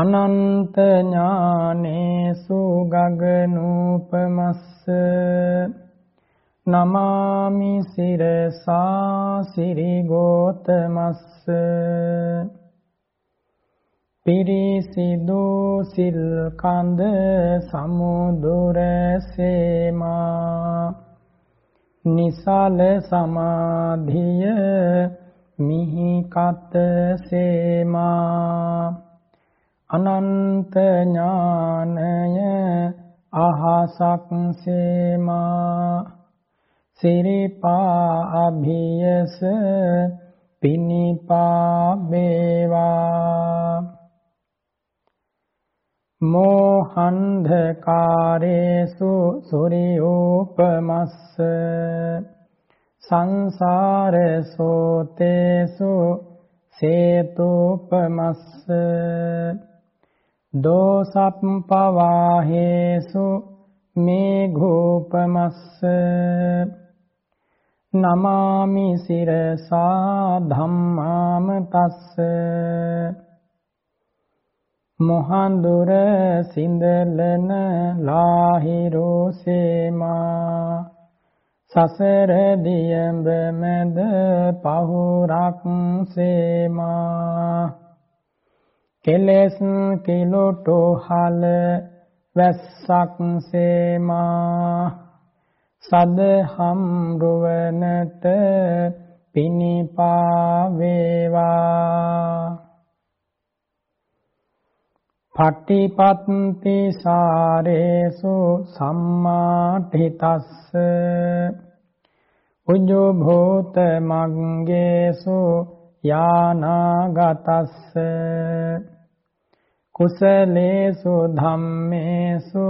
අනන්ත ඥානේසු ගගනූපමස්ස නමාමි සිරසා සිරිගෝතමස්ස පිරිසිදු සිල් කඳ සමුදුර සේමා නිසල සමාධිය මිහි කත සේමා අනන්ත ඥානය අහසක් සේමා. සිරිපා අභියස පිනිපා වේවා මෝහන්ධකාරේසු සුරියෝපමස්ස. සංසාර සෝතේසු සේතෝපමස්ස. දෝසප්පවාහේසු මේඝෝපමස්ස නමාමි සිරසා ධම්මාම තස්ස මොහන්දුර සිඳලන ලාහිරෝ සේමා සසර දියඹ මැද පහුරක් සේමා කෙලස් කිලොටෝ හල වැස්සක් සේමා. සදහම් රුවනට පිනිපා වේවා. පටිපත්ති සාරේසු සම්මාඨිතස්ස උජ්ජෝ භූත මග්ගේසු යානාගතස්ස. කුසලේසු ධම්මේසු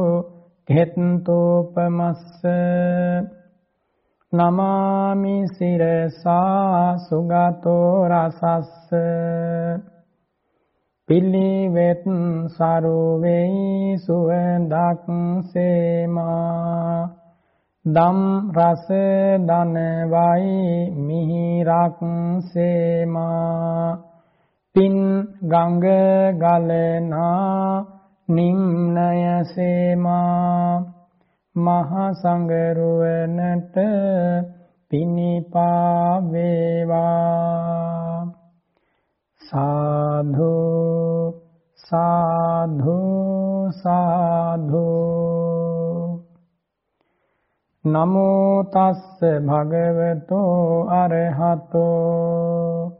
හෙත්තෝපමස්ස නමාමි සිරසා සුගතෝ රසස්ස පිළිවෙත් සරුවේයි සුවඳක් සේමා දම් රස දනවයි මිහිරක් සේමා පින් ගඟ ගලනා නිම්නය සේමා මහ සංගරුවනට පිනිපා වේවා සාධු සාධු සාධු. නමෝ තස්ස භගවතෝ අරහතෝ.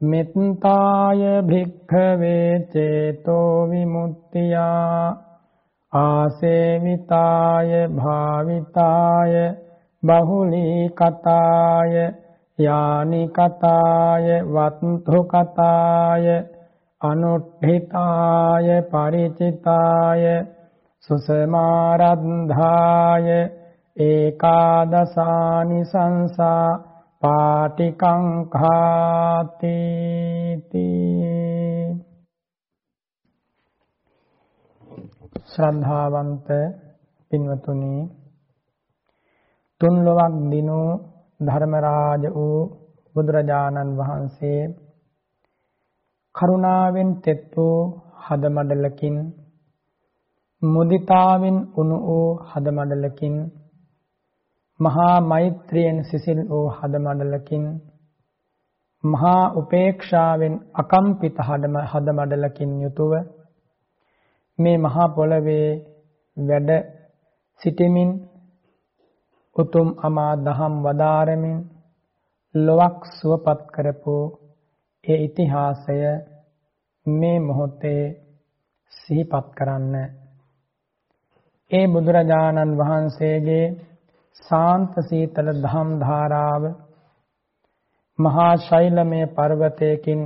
මෙත්තාය භික්ඛවේ චේතෝ විමුක්තියා ආසේවිතාය භාවිතාය බහුලී කතාය යානි කතාය වත්තු කතාය අනුට්ඨිතාය පරිචිතාය සුසමාරද්ධාය ඒකාදසානි සංසා පාටිකංඛාති තී ශ්‍රද්ධාවන්ත පින්වතුනි තුන් ලොවක් දිනෝ ධර්මරාජ වූ බුදුරජාණන් වහන්සේ කරුණාවෙන් තෙත් වූ හදමඩලකින් මුදිතාවෙන් උණු වූ හදමඩලකින් මහා මෛත්‍රියෙන් සිසිල් වූ හදමඩලකින් මහා උපේක්ෂාවෙන් අකම්පිත හදමඩලකින් යුතුව මේ මහා පොළවේ වැඩ සිටමින් උතුම් අමා දහම් වදාරමින් ලොවක් සුවපත් කරපු ඒ ඉතිහාසය මේ මොහොතේ සිහිපත් කරන්න. ඒ බුදුරජාණන් වහන්සේගේ සාන්ත සීතල ධම් ධාරාව මහා ශෛලමය පර්වතයකින්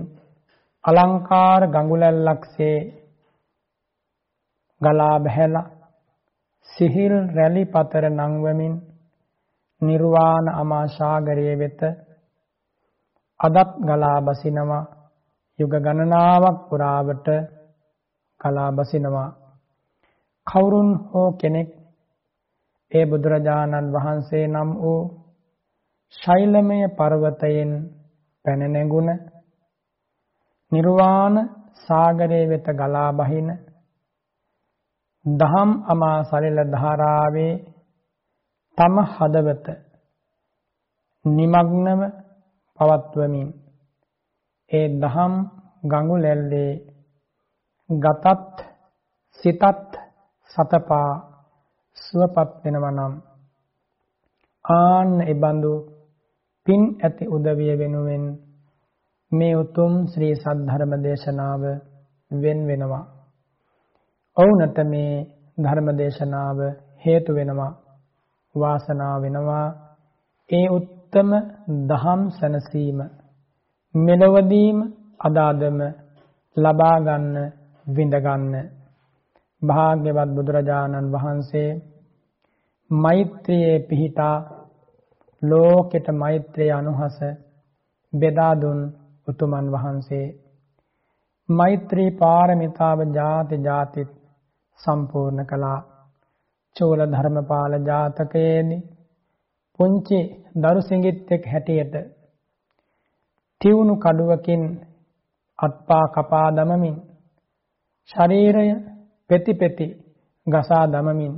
අලංකාර ගඟුලැල්ලක්සේ ගලා බහැලා සිහිල් රැලි පතර නංවමින් නිර්වාණ අමා සාගරයේ වෙත අදත් ගලා බසිනවා යුග ගණනාවක් පුරාවට ගලා බසිනවා කවුරුන් හෝ කෙනෙක් ඒ බුදුරජාණන් වහන්සේ නම් වූ ශෛලමය පර්වතයෙන් පැන නැගුණ නිර්වාණ සාගරයේ වෙත ගලා බහින දහම් අමා සලිල ධාරාවේ තම හදවත නිමග්නව පවත්වමින් ඒ දහම් ගඟුලැල්ලේ ගතත් සිතත් සතපා සුවපත් වෙනවා නම් ආන්න එබඳු පින් ඇති උදවිය වෙනුවෙන් මේ උතුම් ශ්‍රී සද්ධර්ම දේශනාව වෙන් වෙනවා. ඔවුනට මේ ධර්ම දේශනාව හේතු වෙනවා. වාසනාව වෙනවා. ඒ උත්තම දහම් සැනසීම මෙලොවදීම අදාදම ලබා ගන්න විඳ ගන්න භාග්‍යවත් බුදුරජාණන් වහන්සේ මෛත්‍රියේ පිහිටා ලෝකෙට මෛත්‍රිය අනුහස බෙදා දුන් උතුමන් වහන්සේ. මෛත්‍රී පාරමිතාව ಜಾති ಜಾතිත් සම්පූර්ණ කළා. චෝල ධර්මපාල ජාතකයේදී පුංචි දරු සිඟිත්තෙක් හැටියට තිවුණු කඩුවකින් අත්පා කපා දමමින් ශරීරය පෙති පෙති ගසා දමමින්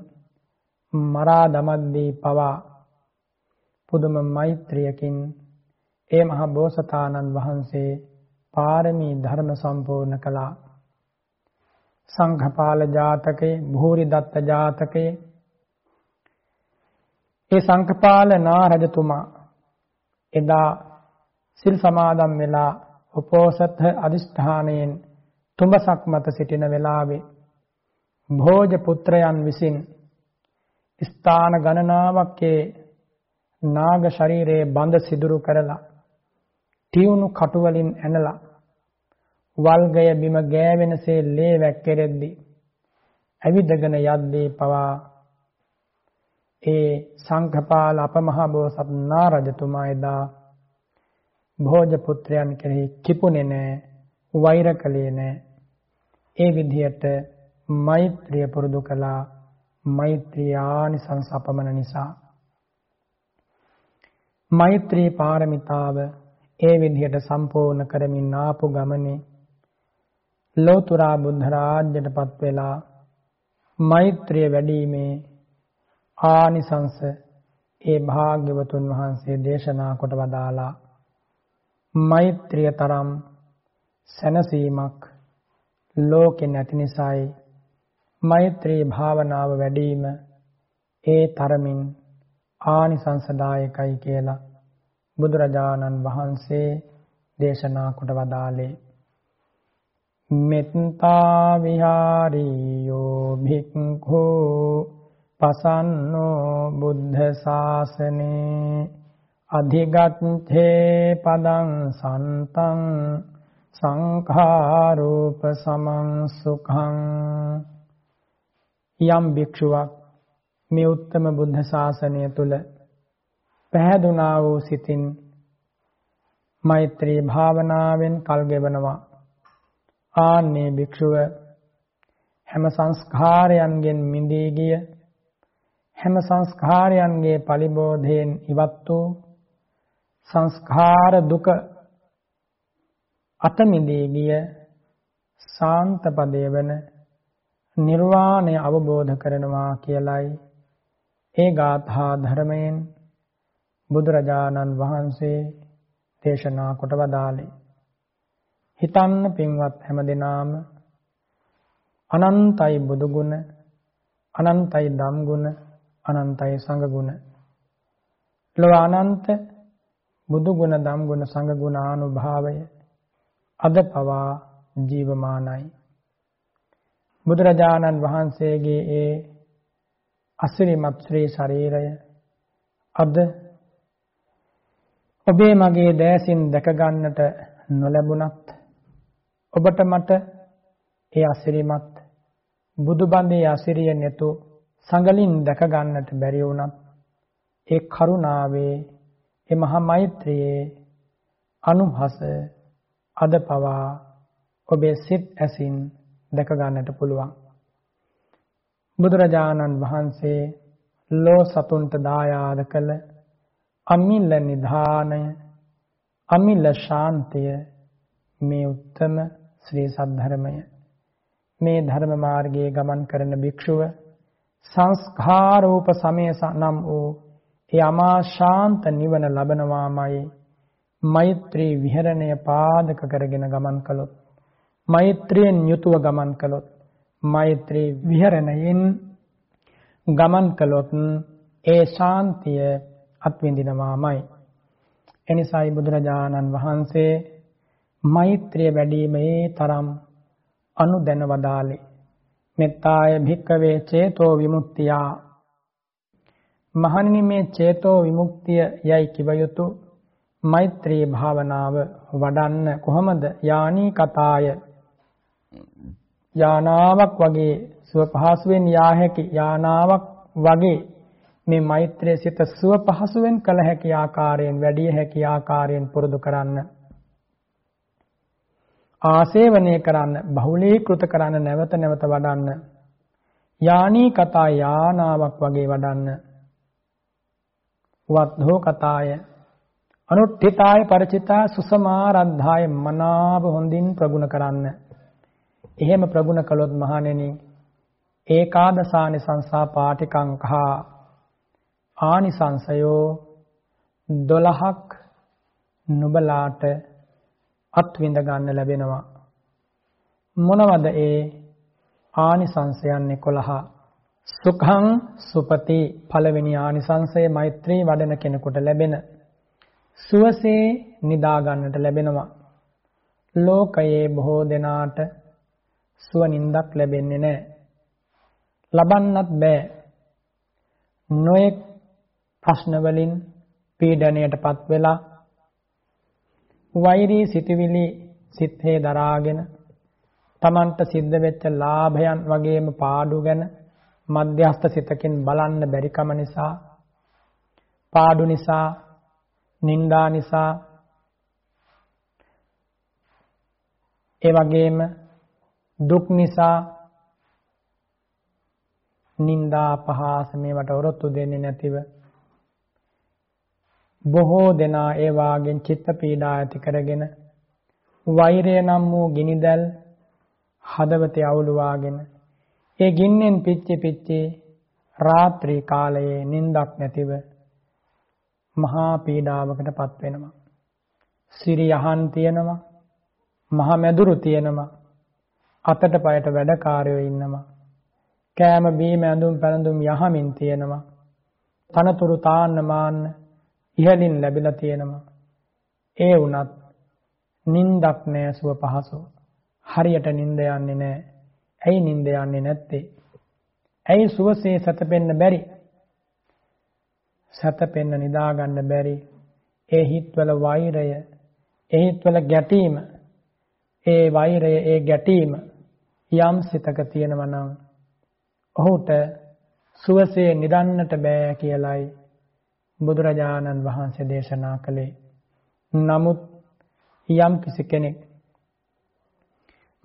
මරා දමද්දී පවා පුදුම මෛත්‍රියකින් ඒ මහ බෝසතාණන් වහන්සේ පාරමී ධර්ම සම්පූර්ණ කළා. සංඝපාල ජාතකයේ භූරි දත්ත ජාතකයේ ඒ සංඝපාල නා රජතුමා එදා සිල් සමාදන් වෙලා උපෝසත අදිෂ්ඨානයෙන් තුඹසක් මත සිටින වෙලාවේ භෝජ පුත්‍රයන් විසින් ස්ථාන ගණනාවක් නාග ශරීරයේ බඳ සිදුරු කරලා තියුණු කටු වලින් ඇනලා වල්ගය බිම ගෑවෙනසේ ලේ වැක්කෙරෙද්දි ඇවිදගෙන යද්දී පවා ඒ සංඝපාල අපමහා බෝසත් නා රජතුමා එදා භෝජ පුත්‍රයන් කෙරෙහි කිපුනේ නැහැ වෛර කළේ නැහැ ඒ විදිහට මෛත්‍රිය පුරුදු කළා. මෛත්‍රී ආනිසංස අපමණ නිසා. මෛත්‍රී පාරමිතාව ඒ විදිහට සම්පූර්ණ කරමින් ආපු ගමනේ ලෝතුරා බුද්ධ රාජ්‍යයටපත් වෙලා මෛත්‍රිය වැඩිීමේ ආනිසංස ඒ භාග්‍යවතුන් වහන්සේ දේශනා කොට වදාලා මෛත්‍රිය තරම් සැනසීමක් ලෝකෙ නැති නිසායි මෛත්‍රී භාවනාව වැඩිම ඒ තරමින් ආනිසංසදායකයි කියලා බුදුරජාණන් වහන්සේ දේශනා කොට වදාළේ. මෙත්තා විහාරියෝ භික්ඛෝ පසන්නෝ බුද්ධ ශාසනේ අධිගච්ඡේ පදං සන්තං සංඛාරූප සමං සුඛං යම් භික්ෂුවක් මේ උත්තම බුද්ධ ශාසනය තුල පැහැදුනා වූ සිතින් මෛත්‍රී භාවනාවෙන් කල් ගෙවනවා. ආන්නේ භික්ෂුව හැම සංස්කාරයන්ගෙන් මිදී ගිය හැම සංස්කාරයන්ගේ පරිබෝධයෙන් ඉවත් වූ සංස්කාර දුක අත මිදී ගිය සාන්ත පදයේ වන නිර්වාණය අවබෝධ කරනවා කියලයි ඒ ගාථා ධර්මයෙන් බුදුරජාණන් වහන්සේ දේශනා කොට වදාළේ. හිතන්න පින්වත් හැමදෙනාම අනන්තයි බුදුගුණ අනන්තයි ධම්ගුණ අනන්තයි සංඝගුණ ලොව අනන්ත බුදු ගුණ දම් ගුණ සංඝ ගුණ ආනුභාවය අද පවා ජීවමානයි බුදුරජාණන් වහන්සේගේ ඒ අසිරිමත් ශ්‍රී ශරීරය. අද ඔබේ මගේ දෑසින් දැක ගන්නට නොලැබුණත් ඔබට මට ඒ අසිරිමත් බුදුබඳේ අසිරිය නැතු සංගලින් දැක ගන්නට බැරි වුණත් ඒ කරුණාවේ ඒ මහා මෛත්‍රියේ අනුහස අද පවා ඔබේ සිත් ඇසින් දැක ගන්නට පුළුවන්. බුදුරජාණන් වහන්සේ ලෝ සතුන්ට දායාද කළ අමිල්ල නිධානය අමිල්ල ශාන්තිය මේ උත්තම ශ්‍රී සද්ධර්මය. මේ ධර්ම මාර්ගයේ ගමන් කරන භික්ෂුව සංස්කාරූප සමය නම් වූ ඒ අමා ශාන්ත නිවන ලබනවාමයි මෛත්‍රී විහරණය පාදක කරගෙන ගමන් කළොත්. මෛත්‍රියෙන් යුතුව ගමන් කළොත් මෛත්‍රී විහරණයෙන් ගමන් කළොත් ඒ ශාන්තිය අත්විඳිනවාමයි. එනිසායි බුදුරජාණන් වහන්සේ මෛත්‍රිය වැඩිීමේ තරම් අනුදැන වදාලේ මෙත්තාය භික්කවේ චේතෝ විමුක්තියා. මහණෙනි මේ චේතෝ විමුක්තිය යයි කිව යුතු මෛත්‍රී භාවනාව වඩන්න කොහොමද? යානී කතාය. යානාවක් වගේ සුව පහසුවෙන් යා හැකි යානාවක් වගේ මේ මෛත්‍රිය සිත සුව පහසුවෙන් කළ හැකි ආකාරයෙන් වැඩි හැකි ආකාරයෙන් පුරුදු කරන්න. ආසේවනය කරන්න බහුලීකృత කරන්න නැවත නැවත වඩන්න. යානී කතා යානාවක් වගේ වඩන්න. වද්ධෝ කතාය අනුට්ඨිතාය ಪರಿචිතා සුසමාරද්ධාය මනාව හොඳින් ප්‍රගුණ කරන්න එහෙම ප්‍රගුණ කළොත් මහණෙනි ඒකාදසානි සංසා පාටිකංකහා ආනිසංසයෝ 12ක් නුබලාට අත්විඳ ගන්න ලැබෙනවා. මොනවද ඒ ආනිසංසයන් 11? සුඛං සුපති පළවෙනි ආනිසංසය මෛත්‍රී වඩන කෙනෙකුට ලැබෙන සුවසේ නිදා ගන්නට ලැබෙනවා. ලෝකයේ බොහෝ දෙනාට සුව නින්දක් ලැබෙන්නේ නැහැ. ලබන්නත් බෑ. නොඑක් ප්‍රශ්න වලින් පීඩණයටපත් වෙලා වෛරී සිතවිලි සිත්හේ දරාගෙන තමන්ට සිද්ධ වෙච්ච ලාභයන් වගේම පාඩු ගැන මධ්‍යස්ථ සිතකින් බලන්න බැරිකම නිසා පාඩු නිසා නිന്ദා නිසා ඒ වගේම දුක් නිසා නිന്ദා අපහාස මේවට ඔරොත්තු දෙන්නේ නැතිව බොහෝ දෙනා ඒ වාගෙන් චිත්ත පීඩා ඇති කරගෙන වෛරය නම් වූ ගිනිදැල් හදවතේ අවුලවාගෙන ඒ ගින්නෙන් පිච්චි පිච්චි රාත්‍රී කාලයේ නිින්දක් නැතිව මහා පීඩාවකටපත් වෙනවා. සිරි යහන් තියෙනවා. මහා මැදුරු තියෙනවා. අතට පයට වැඩකාරයෝ ඉන්නවා. කෑම බීම ඇඳුම් පැළඳුම් යහමින් තියෙනවා. තනතුරු තාන්න මාන්න ඉහලින් ලැබිලා තියෙනවා. ඒ වුණත් නින්දක් නෑ සුව පහසු. හරියට නින්ද යන්නේ නෑ. ඇයි නින්ද යන්නේ නැත්තේ? ඇයි සුවසේ සැතපෙන්න බැරි? සැතපෙන්න නිදා ගන්න බැරි. ඒ හිත්වල වෛරය, ඒ හිත්වල ගැටීම, ඒ වෛරය, ඒ ගැටීම යම් සිතක තියෙනවා නම් ඔහුට සුවසේ නිදන්නට බෑ කියලයි බුදුරජාණන් වහන්සේ දේශනා කළේ. නමුත් යම් කිසි කෙනෙක්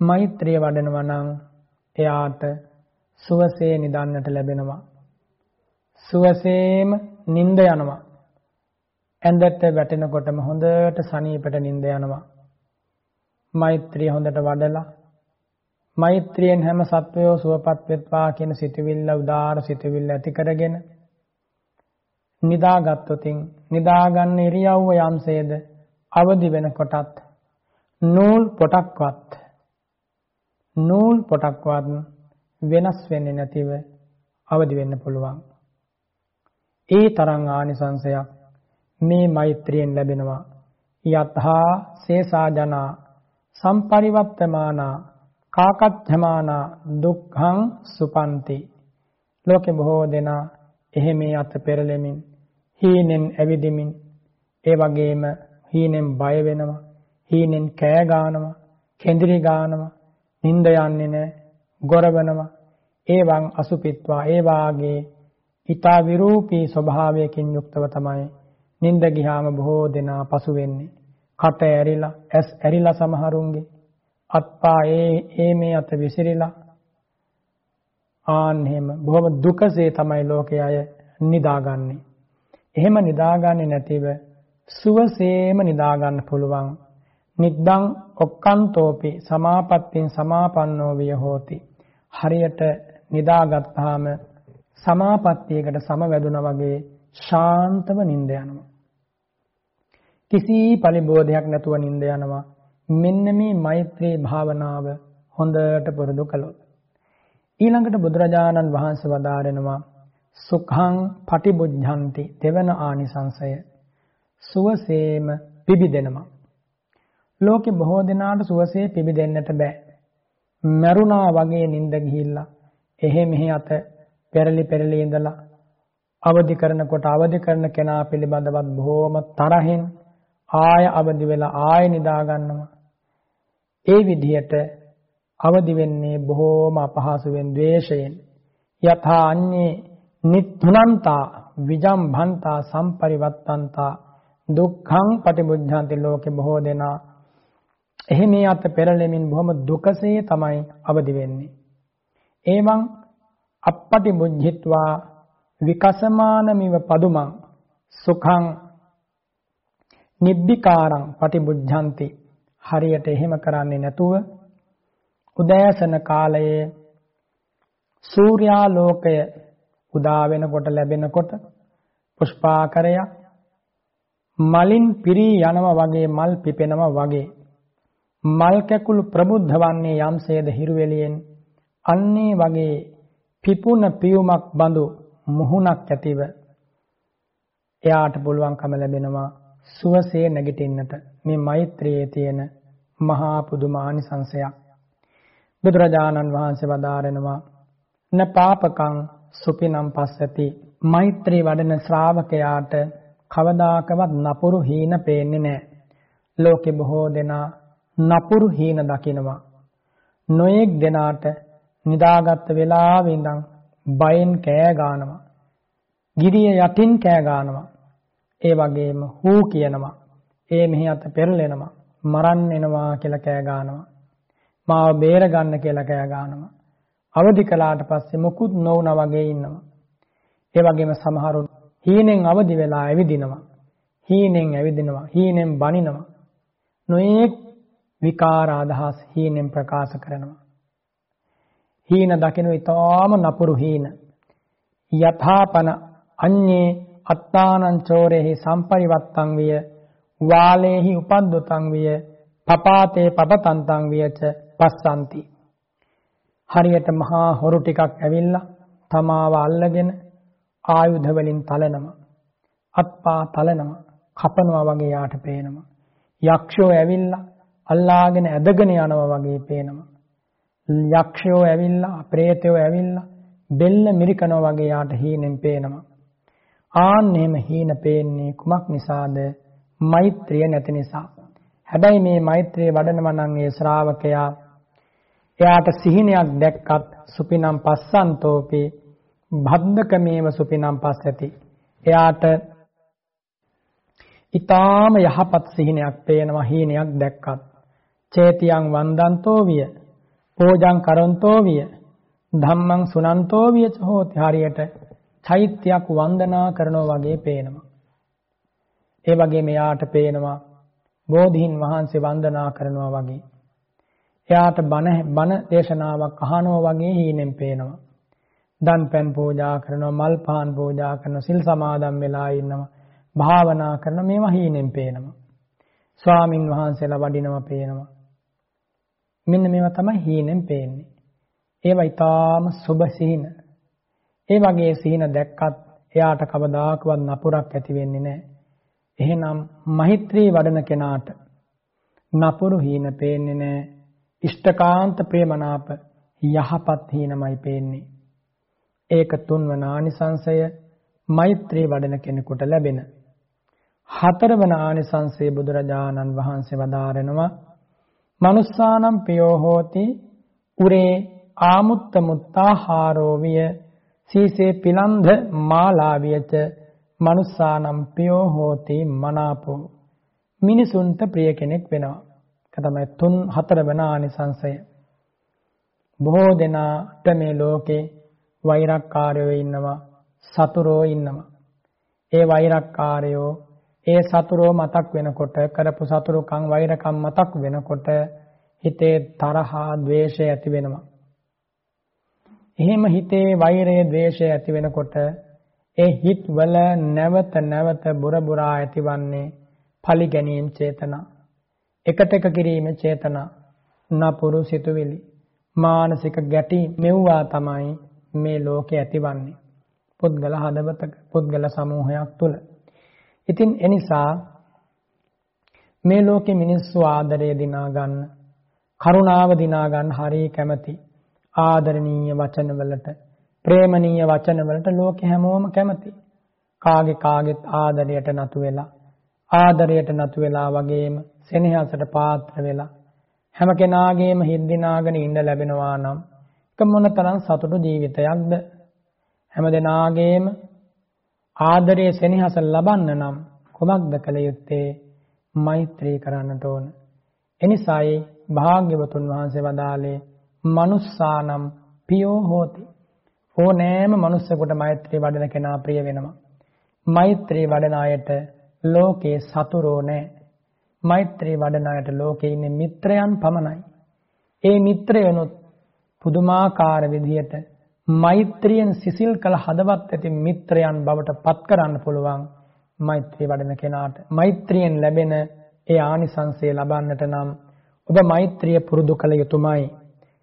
මෛත්‍රිය වඩනවා නම් එයාට සුවසේ නිදන්නට ලැබෙනවා. සුවසේම නිින්ද යනවා. ඇඳට වැටෙනකොටම හොඳට සනීපට නිින්ද යනවා. මෛත්‍රිය හොඳට වඩලා මෛත්‍රියෙන් හැම සත්වයෝ සුවපත් වෙත්වා කියන සිතවිල්ල උදාාර සිතවිල්ල ඇති කරගෙන නිදාගත්තොතින් නිදාගන්න ඉරියව්ව යම්සේද අවදි වෙනකොටත් නූල් පොටක්වත් නූල් පොටක්වත් වෙනස් වෙන්නේ නැතිව අවදි වෙන්න පුළුවන්. ඒ තරම් ආනිසංශයක් මේ මෛත්‍රියෙන් ලැබෙනවා. යතහා සේසාජනා සම්පරිවත්තමානා කාකත්ථමානා දුක්ඛං සුපන්ති. ලෝකේ බොහෝ දෙනා එහෙම අත පෙරලෙමින් හීනෙන් ඇවිදිමින් ඒ වගේම හීනෙන් බය වෙනවා හීනෙන් කෑ ගන්නවා කෙඳිරි ගන්නවා නිින්ද යන්නේ නැහැ ගොරවනවා ඒවන් අසුපිත්වා ඒ වාගේ ඊතා විරූපී ස්වභාවයකින් යුක්තව තමයි නිින්ද ගියාම බොහෝ දෙනා පසු වෙන්නේ කට ඇරිලා ඇස් ඇරිලා සමහරුන්ගේ අත්පා ඒ ඒ මේ අත විසිරිලා ආන් එහෙම බොහොම දුකසේ තමයි ලෝකයේ අය නිදාගන්නේ. එහෙම නිදාගන්නේ නැතිව සුවසේම නිදා ගන්න පුළුවන්. නිද්දං ඔක්කන්තෝපි සමාපත්තින් සමාපන්නෝ විය හෝති. හරියට නිදාගත්තාම සමාපත්තියකට සමවැදුනා වගේ ශාන්තව නිින්ද යනවා. කිසි පරිබෝධයක් නැතුව නිින්ද යනවා. මෙන්න මේ මෛත්‍රී භාවනාව හොඳට පුරුදු කළොත්. ඊළඟට බුදුරජාණන් වහන්සේ වදාරනවා සුඛං පටිබුද්ධಂತಿ දෙවන ආනිසංසය සුවසේම පිබිදෙනවා. ලෝකෙ බොහෝ දෙනාට සුවසේ පිබිදෙන්නට බෑ. මරුණා වගේ නිින්ද ගිහිල්ලා එහෙ මෙහෙ අත පෙරලි පෙරලි ඉඳලා අවදි කරනකොට අවදි කරන කෙනා පිළිබඳවත් බොහෝම තරහෙන් ආය අවදි වෙලා ආය නිදා ගන්නවා. ඒ විදිහට අවදි වෙන්නේ බොහෝම අපහසුවෙන් ද්වේෂයෙන් යථා අඤ්ඤේ නිත්තුනන්තා විජම්භන්තා සම්පරිවත්තන්තා දුක්ඛං පටිබුද්ධාන්ති ලෝකේ බොහෝ දෙනා එහෙම යත පෙරලෙමින් බොහොම දුකසේ තමයි අවදි වෙන්නේ. එවං අපපටි බුද්ධිත්වා විකසමානමිව පදුමං සුඛං නිබ්බිකාරං පටිබුද්ධಂತಿ හරියට එහෙම කරන්නේ නැතුව උදෑසන කාලයේ සූර්යාලෝකය උදා වෙනකොට ලැබෙනකොට පුෂ්පාකරය මලින් පිරී යනවා වගේ මල් පිපෙනවා වගේ. මල් කැකුළු ප්‍රබුද්ධ වන්නේ යම්සේද හිරුවෙලියෙන් අන්නේ වගේ පිපුන පියුමක් බඳු මුහුණක් ඇතිව එයාට පුළුවන්කම ලැබෙනවා සුවසේ නැගිටින්නට. මේ මෛත්‍රියේ තියෙන මහා පුදුමානිසංසයක් බුදුරජාණන් වහන්සේ වදාරනවා න පාපකං සුපිනම් පස්සති මෛත්‍රී වඩන ශ්‍රාවකයාට කවදාකවත් නපුරු හීන පේන්නේ නැහැ. ලෝකේ බොහෝ දෙනා නපුරු හීන දකිනවා. නොයෙක් දෙනාට නිදාගත් වෙලාවෙ ඉඳන් බයෙන් කෑ ගන්නවා. ගිරිය යටින් කෑ ගන්නවා. ඒ වගේම හූ කියනවා. ඒ මෙහි අත පෙරලෙනවා. මරන්න එනවා කියලා කෑ ගන්නවා. මාව බේර ගන්න කියලා කෑ ගන්නවා. අවදි කළාට පස්සේ මොකුත් නොවුනා වගේ ඉන්නවා. ඒ වගේම සමහරු හීනෙන් අවදි වෙලා ඇවිදිනවා. හීනෙන් ඇවිදිනවා. හීනෙන් බනිනවා. නොඑක් විකාර අදහස් හීනෙන් ප්‍රකාශ කරනවා. හීන දකිනු ඊටාම නපුරු හීන. යථාපන අඤ්ඤේ අත්තානං චෝරේහි සම්පරිවත්තං විය වාලේහි උපද්දතං විය පපාතේ පපතන්තං වියච පස්සන්ති. හරියට මහා හොරු ටිකක් ඇවිල්ලා තමාව අල්ලගෙන ආයුධ වලින් තලනවා. අත්පා තලනවා කපනවා වගේ යාට පේනවා. යක්ෂයෝ ඇවිල්ලා අල්ලාගෙන ඇදගෙන යනවා වගේ පේනවා. යක්ෂයෝ ඇවිල්ලා ප්‍රේතයෝ ඇවිල්ලා බෙල්ල මිරිකනවා වගේ යාට හීනෙන් පේනවා. ආන්න එහෙම හීන පේන්නේ කුමක් නිසාද? මෛත්‍රිය නැති නිසා හැබැයි මේ මෛත්‍රිය වඩනවා නම් ඒ ශ්‍රාවකයා එයාට සිහිනයක් දැක්කත් සුපිනම් පස්සන්තෝපි භද්දකමේව සුපිනම් පස්සති. එයාට ඊටාම යහපත් සිහිනයක් පේනවා හීනයක් දැක්කත්. චේතියං වන්දන්තෝ විය. පෝජං කරන්තෝ විය. ධම්මං සුනන්තෝ විය හෝති හරියට චෛත්‍යයක් වන්දනා කරනවා වගේ පේනවා. ඒ වගේ මෙයාට පේනවා බෝධීන් වහන්සේ වන්දනා කරනවා වගේ. එයාට බණ බණ දේශනාවක් අහනවා වගේ හීනෙන් පේනවා. දන් පැන් පූජා කරනවා, මල් පහන් පූජා කරනවා, සිල් සමාදන් වෙලා ඉන්නවා, භාවනා කරනවා මේවා හීනෙන් පේනවා. ස්වාමින් වහන්සේලා වඩිනවා පේනවා. මෙන්න මේවා තමයි හීනෙන් පේන්නේ. ඒවා ඊටාම සුබ සිහින. ඒ වගේ සිහින දැක්කත් එයාට කවදාකවත් නපුරක් ඇති වෙන්නේ නැහැ. එහෙනම් මෛත්‍රී වඩන කෙනාට නපුරු හීන පේන්නේ නැහැ. ඉෂ්ඨකාන්ත ප්‍රේමනාප යහපත් හීනමයි පේන්නේ. ඒක තුන්වන ආනිසංසය මෛත්‍රී වඩන කෙනෙකුට ලැබෙන. හතරවන ආනිසංසය බුදුරජාණන් වහන්සේ වදාරනවා මනුස්සානම් පියෝ හෝති උරේ ආමුත්ත මුත්තාහාරෝ විය සීසේ පිලන්ධ මාලාවියච මනුස්සානම් පියෝ හෝති මනාපෝ මිනිසුන්ට ප්‍රිය කෙනෙක් වෙනවා. ඒක තමයි තුන් හතර වෙන ආනිසංසය. බොහෝ දෙනාට මේ ලෝකේ වෛරක්කාරයෝ ඉන්නවා, සතුරෝ ඉන්නවා. ඒ වෛරක්කාරයෝ ඒ සතුරෝ මතක් වෙනකොට කරපු සතුරුකම් වෛරකම් මතක් වෙනකොට හිතේ තරහා ද්වේෂය ඇති වෙනවා. එහෙම හිතේ වෛරය ද්වේෂය ඇති වෙනකොට ඒ හිත් වල නැවත නැවත බුර බුරා ඇතිවන්නේ පලි ගැනීම චේතනා. එකට එක කිරීම චේතනා. නපුරු සිතුවිලි මානසික ගැටි මෙව්වා තමයි මේ ලෝකේ ඇතිවන්නේ. පුද්ගල හදවතක පුද්ගල සමූහයක් තුල. ඉතින් එනිසා මේ ලෝකේ මිනිස්සු ආදරය දිනා ගන්න කරුණාව දිනා ගන්න හරිය කැමති ආදරණීය වචන වලට ප්‍රේමණීය වචන වලට ලෝකේ හැමෝම කැමති. කාගේ කාගෙත් ආදරයට නතු වෙලා ආදරයට නතු වෙලා වගේම සෙනෙහසට පාත්‍ර වෙලා හැම කෙනාගේම හිත් දිනාගෙන ඉන්න ලැබෙනවා නම් ඒක මොනතරම් සතුටු ජීවිතයක්ද? හැම දෙනාගේම ආදරයේ සෙනෙහස ලබන්න නම් කුමක්ද කළ යුත්තේ? මෛත්‍රී කරන්නට ඕන. එනිසායි භාග්‍යවතුන් වහන්සේ වදාළේ මනුස්සානම් පියෝ හෝති. ඕනෑම මනුස්සයෙකුට මෛත්‍රී වඩන කෙනා ප්‍රිය වෙනවා මෛත්‍රී වඩන අයට ලෝකේ සතුරෝ නැහැ. මෛත්‍රී වඩන අයට ලෝකේ ඉන්නේ මිත්‍රයන් පමණයි. ඒ මිත්‍රයනොත් පුදුමාකාර විදියට මෛත්‍රියෙන් සිසිල් කළ හදවත් ඇති මිත්‍රයන් බවට පත් කරන්න පුළුවන් මෛත්‍රී වඩන කෙනාට. මෛත්‍රියෙන් ලැබෙන ඒ ආනිසංසය ලබන්නට නම් ඔබ මෛත්‍රිය පුරුදු කළ යුතුමයි.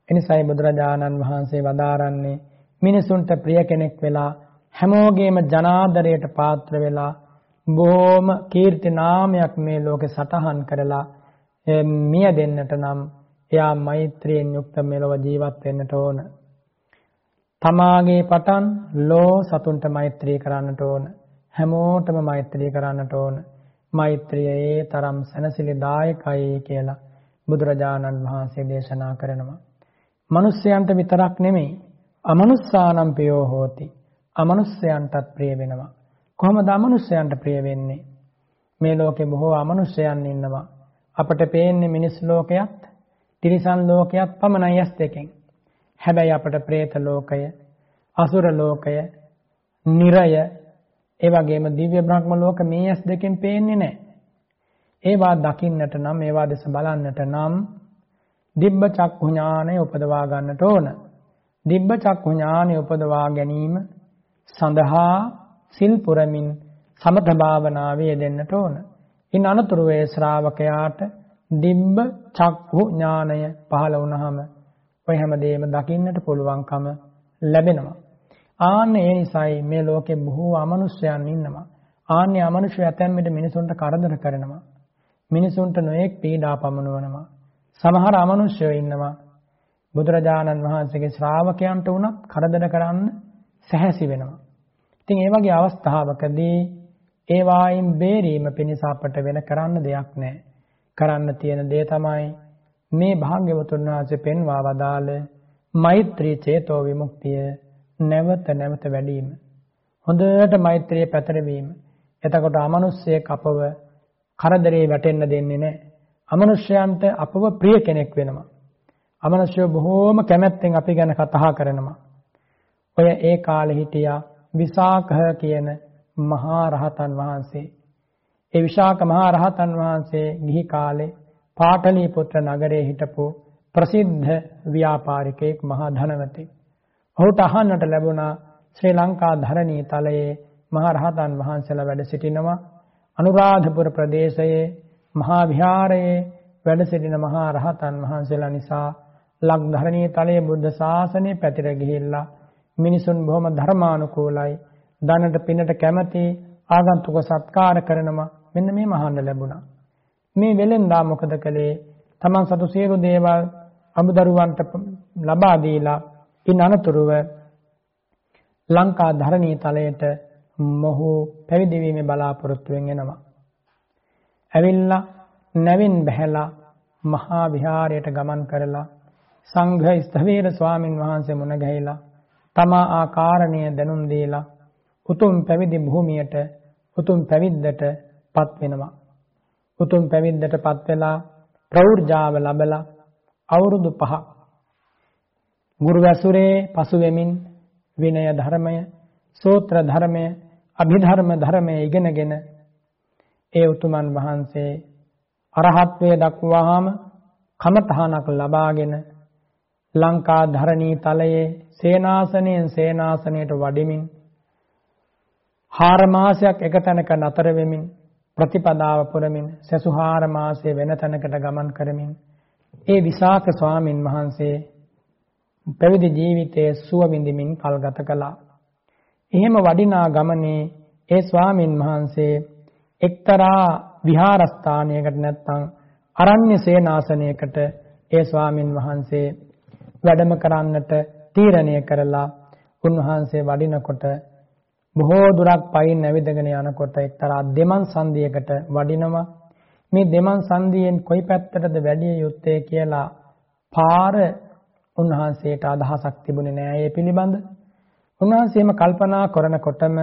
එනිසායි බුදුරජාණන් වහන්සේ වදාරන්නේ මිනිසුන්ට ප්‍රිය කෙනෙක් වෙලා හැමෝගේම ජනාදරයට පාත්‍ර වෙලා බොහොම කීර්ති නාමයක් මේ ලෝකේ සටහන් කරලා මිය දෙන්නට නම් එයා මෛත්‍රියෙන් යුක්ත මෙලොව ජීවත් වෙන්නට ඕන. තමාගේ පටන් ලෝ සතුන්ට මෛත්‍රී කරන්නට ඕන. හැමෝටම මෛත්‍රී කරන්නට ඕන. මෛත්‍රිය ඒ තරම් සැනසිලිදායකයි කියලා බුදුරජාණන් වහන්සේ දේශනා කරනවා. මිනිස්යන්ට විතරක් නෙමෙයි අමනුස්සානම් ප්‍රියෝ හෝති. අමනුස්සයන්ටත් ප්‍රිය වෙනවා. කොහොමද අමනුෂ්‍යයන්ට ප්‍රිය වෙන්නේ? මේ ලෝකේ බොහෝ අමනුෂ්‍යයන් ඉන්නවා. අපට පේන්නේ මිනිස් ලෝකයක්, තිරිසන් ලෝකයක් පමණයි ඇස් දෙකෙන්. හැබැයි අපට പ്രേත ලෝකය, අසුර ලෝකය, නිරය, ඒ වගේම දිව්‍ය බ්‍රහ්ම ලෝක මේ ඇස් දෙකෙන් පේන්නේ නැහැ. ඒවා දකින්නට නම් ඒවා දෙස බලන්නට නම් දිබ්බ චක්ඛු ඥානය උපදවා ගන්නට ඕන. දිබ්බ චක්ඛු ඥානය උපදවා ගැනීම සඳහා සිල් පුරමින් සමත භාවනාවේ යෙදෙන්නට ඕන. ඉන් අනතුරු වේ ශ්‍රාවකයාට දිබ්බ චක්ඛු ඥානය පහළ වුණාම ඔය හැමදේම දකින්නට පුළුවන්කම ලැබෙනවා. ආන්න ඒ නිසායි මේ ලෝකේ බොහෝ අමනුෂ්‍යයන් ඉන්නවා. ආන්නේ අමනුෂ්‍ය ඇතැම් විට මිනිසුන්ට කරදර කරනවා. මිනිසුන්ට නොඑක් පීඩා පමුණුවනවා. සමහර අමනුෂ්‍යයෝ ඉන්නවා. බුදුරජාණන් වහන්සේගේ ශ්‍රාවකයන්ට වුණත් කරදර කරන්න සැහැසි වෙනවා. ඉතින් ඒ වගේ අවස්ථාවකදී ඒ වායින් බේරීම පිණිස අපට වෙන කරන්න දෙයක් නැහැ. කරන්න තියෙන දේ තමයි මේ භාග්‍යවතුන් වහන්සේ පෙන්වා වදාළ මෛත්‍රී චේතෝ විමුක්තිය නැවත නැවත වැඩිම. හොඳට මෛත්‍රිය පැතරවීම. එතකොට අමනුෂ්‍යයෙක් අපව කරදරේ වැටෙන්න දෙන්නේ නැහැ. අමනුෂ්‍යයන්ට අපව ප්‍රිය කෙනෙක් වෙනවා. අමනුෂ්‍යව බොහෝම කැමැත්තෙන් අපි ගැන කතා කරනවා. ඔය ඒ කාලේ හිටියා විසාකහ කියන මහා රහතන් වහන්සේ. ඒ විශාක මහා රහතන් වහන්සේ ගිහි කාලේ පාටලීපුත්‍ර නගරයේ හිටපු ප්‍රසිද්ධ ව්‍යාපාරිකයෙක් මහා ධනවතෙක්. ඔහුට අහන්නට ලැබුණා ශ්‍රී ලංකා ධරණී තලයේ මහා රහතන් වහන්සේලා වැඩ සිටිනවා අනුරාධපුර ප්‍රදේශයේ මහා විහාරයේ වැඩ සිටින මහා රහතන් වහන්සේලා නිසා ලක් ධරණී තලයේ බුද්ධ ශාසනය පැතිර ගිහිල්ලා මිනිසුන් බොහොම ධර්මානුකූලයි. ධනට පිනට කැමති ආගන්තුක සත්කාර කරනවා මෙන්න මේ මහන්න ලැබුණා. මේ වෙලෙන්දා මොකද කළේ? තමන් සතු සියලු දේවල් අමුදරුවන්ට ලබා දීලා ඉන් අනතුරුව ලංකා ධරණී තලයට මොහු පැවිදි වීමේ බලාපොරොත්තුවෙන් එනවා. ඇවිල්ලා නැවින් බැහැලා මහා විහාරයට ගමන් කරලා සංඝ ස්ථවීර ස්වාමින් වහන්සේ මුණ ගැහිලා තමා ආකාරණය දැනුම් දීලා උතුම් පැවිදි භූමියට උතුම් පැවිද්දට පත් වෙනවා. උතුම් පැවිද්දට පත් වෙලා ප්‍රෞර්ජාව ලැබලා අවුරුදු 5 ගුරු වැසුරේ පසු වෙමින් විනය ධර්මය, සූත්‍ර ධර්මය, අභිධර්ම ධර්මය ඉගෙනගෙන ඒ උතුමන් වහන්සේ අරහත්ත්වයට දක්වාම කමතහනක් ලබාගෙන ලංකා ධරණී තලයේ සේනාසනයෙන් සේනාසනයට වඩිමින් හාර මාසයක් එක තැනක නතර වෙමින් ප්‍රතිපදාව පුරමින් සසුහාර මාසයේ වෙන තැනකට ගමන් කරමින් ඒ විසාක ස්වාමින් වහන්සේ පැවිදි ජීවිතයේ සුව විඳිමින් කල් ගත කළා. එහෙම වඩිනා ගමනේ ඒ ස්වාමින් වහන්සේ එක්තරා විහාරස්ථානයකට නැත්නම් අරණ්‍ය සේනාසනයකට ඒ ස්වාමින් වහන්සේ වැඩම කරන්නට තීරණය කරලා උන්වහන්සේ වඩිනකොට බොහෝ දුරක් පයින් නැවිදගෙන යනකොට එක්තරා දෙමන් සංදියකට වඩිනවා. මේ දෙමන් සංදියෙන් කොයි පැත්තටද වැඩිය යුත්තේ කියලා පාර උන්වහන්සේට අදහසක් තිබුණේ නෑ ඒ පිළිබඳ. උන්වහන්සේම කල්පනා කරනකොටම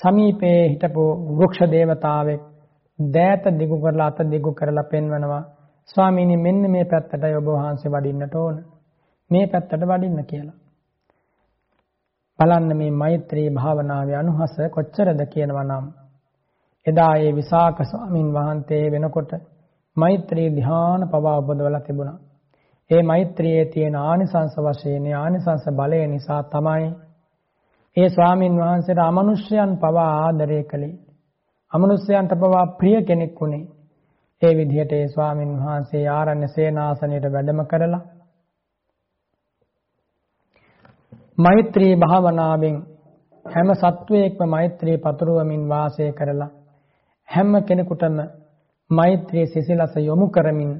සමීපයේ හිටපු වෘක්ෂ දේවතාවෙක් දෑත දිගු කරලා අත දිගු කරලා පෙන්වනවා ස්වාමීනි මෙන්න මේ පැත්තටයි ඔබ වහන්සේ වඩින්නට ඕන. මේ පැත්තට වඩින්න කියලා බලන්න මේ මෛත්‍රී භාවනාවේ අනුහස කොච්චරද කියනවා නම් එදා ඒ විසාක ස්වාමින් වහන්සේ වෙනකොට මෛත්‍රී ධ්‍යාන පවා උපදවලා තිබුණා. ඒ මෛත්‍රියේ තියෙන ආනිසංස වශයෙන් ආනිසංස බලය නිසා තමයි ඒ ස්වාමින් වහන්සේට අමනුෂ්‍යයන් පවා ආදරය කළේ. අමනුෂ්‍යයන්ට පවා ප්‍රිය කෙනෙක් වුණේ. ඒ විදිහට ඒ ස්වාමින් වහන්සේ ආරණ්‍ය සේනාසනයට වැඩම කරලා මෛත්‍රී භාවනාවෙන් හැම සත්වයක්ම මෛත්‍රී පතුරවමින් වාසය කරලා හැම කෙනෙකුටම මෛත්‍රී සිසිලස යොමු කරමින්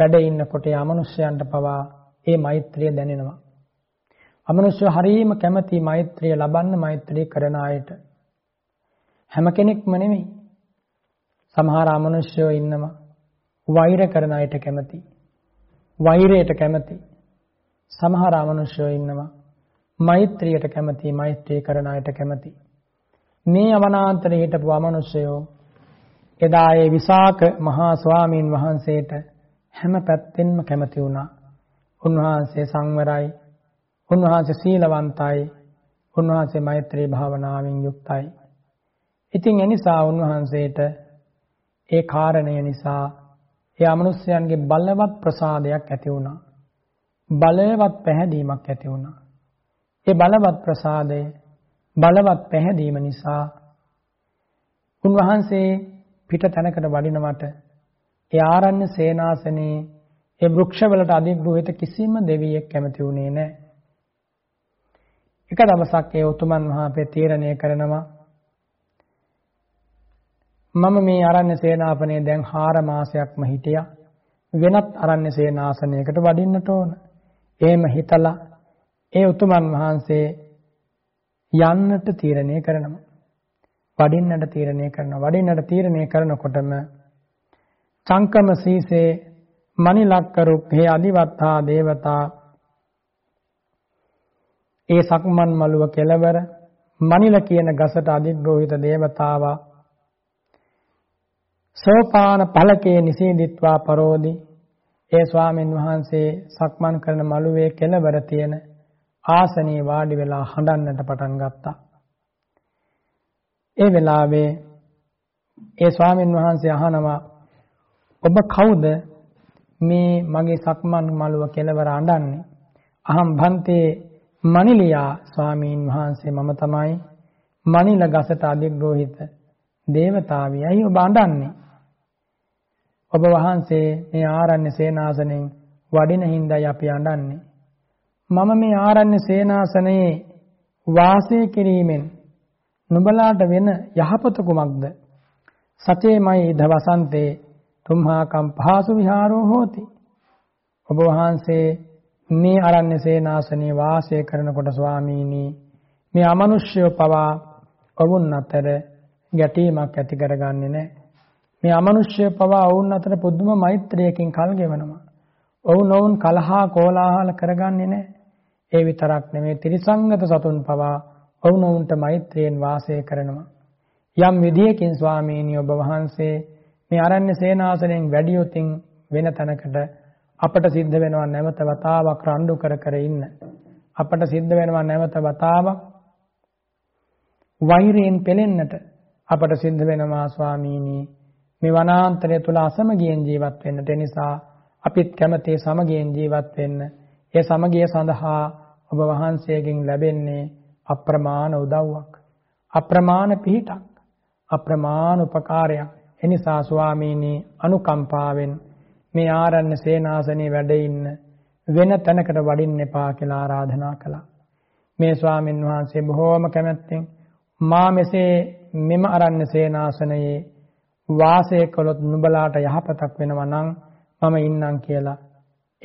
වැඩ ඉන්නකොට අමනුෂ්‍යයන්ට පවා ඒ මෛත්‍රිය දැනෙනවා. අමනුෂ්‍ය හරීම කැමති මෛත්‍රිය ලබන්න මෛත්‍රී කරන අයට. හැම කෙනෙක්ම නෙමෙයි. සමහර අමනුෂ්‍යයෝ ඉන්නවා වෛර කරන අයට කැමති. වෛරයට කැමති. සමහර අමනුෂ්‍යයෝ ඉන්නවා මෛත්‍රියට කැමති මෛත්‍රී කරන අයට කැමති. මේ අවනාන්තරේ හිටපු අමනුෂ්‍යයෝ එදා ඒ විසාක මහා ස්වාමීන් වහන්සේට හැම පැත්තෙන්ම කැමති වුණා. උන්වහන්සේ සංවරයි. උන්වහන්සේ සීලවන්තයි. උන්වහන්සේ මෛත්‍රී භාවනාවෙන් යුක්තයි. ඉතින් එනිසා උන්වහන්සේට ඒ කාරණය නිසා ඒ අමනුෂ්‍යයන්ගේ බලවත් ප්‍රසාදයක් ඇති වුණා. බලවත් පැහැදීමක් ඇති වුණා. ඒ බලවත් ප්‍රසාදය බලවත් පැහැදීම නිසා උන්වහන්සේ පිට තැනකට වඩිනවට ඒ ආරණ්‍ය සේනාසනේ ඒ වෘක්ෂවලට අධිග්‍රහිත කිසිම දෙවියෙක් කැමති වුණේ නැහැ. එක දවසක් ඒ උතුමන් වහන්සේ තීරණය කරනවා මම මේ ආරණ්‍ය සේනාසනේ දැන් 4 මාසයක්ම හිටියා. වෙනත් ආරණ්‍ය සේනාසනයකට වඩින්නට ඕන. එහෙම හිතලා ඒ උතුමන් වහන්සේ යන්නට තීරණය කරනවා. වඩින්නට තීරණය කරනවා. වඩින්නට තීරණය කරනකොටම චංකම සීසේ මණිලක්කරුක්හේ අදිවත්තා දේවතා ඒ සක්මන් මළුව කෙලවර මණිල කියන ගසට අධිග්‍රෝහිත දේවතාවා සෝපාන පළකේ නිසීදිත්වා පරෝදි ඒ ස්වාමීන් වහන්සේ සක්මන් කරන මළුවේ කෙලවර තියෙන ආසනයේ වාඩි වෙලා හඬන්නට පටන් ගත්තා. ඒ වෙලාවේ ඒ ස්වාමීන් වහන්සේ අහනවා ඔබ කවුද මේ මගේ සක්මන් මළුව කෙලවර අඬන්නේ? අහම් භන්තේ මණිලියා ස්වාමීන් වහන්සේ මම තමයි මණිල ගසට අධිග්‍රෝහිත දේවතාවියයි ඔබ අඬන්නේ. ඔබ වහන්සේ මේ ආරණ්‍ය සේනාසනෙන් වඩින හින්දායි අපි අඬන්නේ. මම මේ ආරණ්‍ය සේනාසනයේ වාසය කිරීමෙන් නුඹලාට වෙන යහපත කුමක්ද? සචේමයි ඉද වසන්තේ තුම්හාකම් පහසු විහාරෝ හෝති. ඔබ වහන්සේ මේ අරණ්‍ය සේනාසනේ වාසය කරනකොට ස්වාමීනි මේ අමනුෂ්‍යව පවා ඔවුන් අතර ගැටීමක් ඇති කරගන්නේ නැහැ. මේ අමනුෂ්‍ය පවා ඔවුන් අතර පුදුම මෛත්‍රියකින් කල් ගෙවනවා. ඔවුන් ඔවුන් කලහා කෝලාහල කරගන්නේ නැහැ. ඒ විතරක් නෙමෙයි ත්‍රිසංගත සතුන් පවා ඔවුන් ඔවුන්ට මෛත්‍රියෙන් වාසය කරනවා. යම් විදියකින් ස්වාමීනි ඔබ වහන්සේ මේ ආරණ්‍ය සේනාසනයෙන් වැඩියොතින් වෙන තැනකට අපට සිද්ධ වෙනවා නැවත වතාවක් රණ්ඩු කර කර ඉන්න. අපට සිද්ධ වෙනවා නැවත වතාවක් වෛරයෙන් පෙලෙන්නට අපට සිද්ධ වෙනවා ස්වාමීනි මේ වනාන්තරය තුල අසමගියෙන් ජීවත් වෙන්නට නිසා අපිත් කැමති සමගියෙන් ජීවත් වෙන්න. ඒ සමගිය සඳහා ඔබ වහන්සේගෙන් ලැබෙන්නේ අප්‍රමාණ උදව්වක්. අප්‍රමාණ පිහිටක්. අප්‍රමාණ උපකාරයක්. එනිසා ස්වාමීනි අනුකම්පාවෙන් මේ ආරණ්‍ය සේනාසනේ වැඩ ඉන්න වෙන තැනකට වඩින්න එපා කියලා ආරාධනා කළා. මේ ස්වාමින් වහන්සේ බොහෝම කැමැත්තෙන් මා මෙසේ මෙම ආරණ්‍ය සේනාසනයේ වාසය කළොත් නුඹලාට යහපතක් වෙනවා නම් මම ඉන්නම් කියලා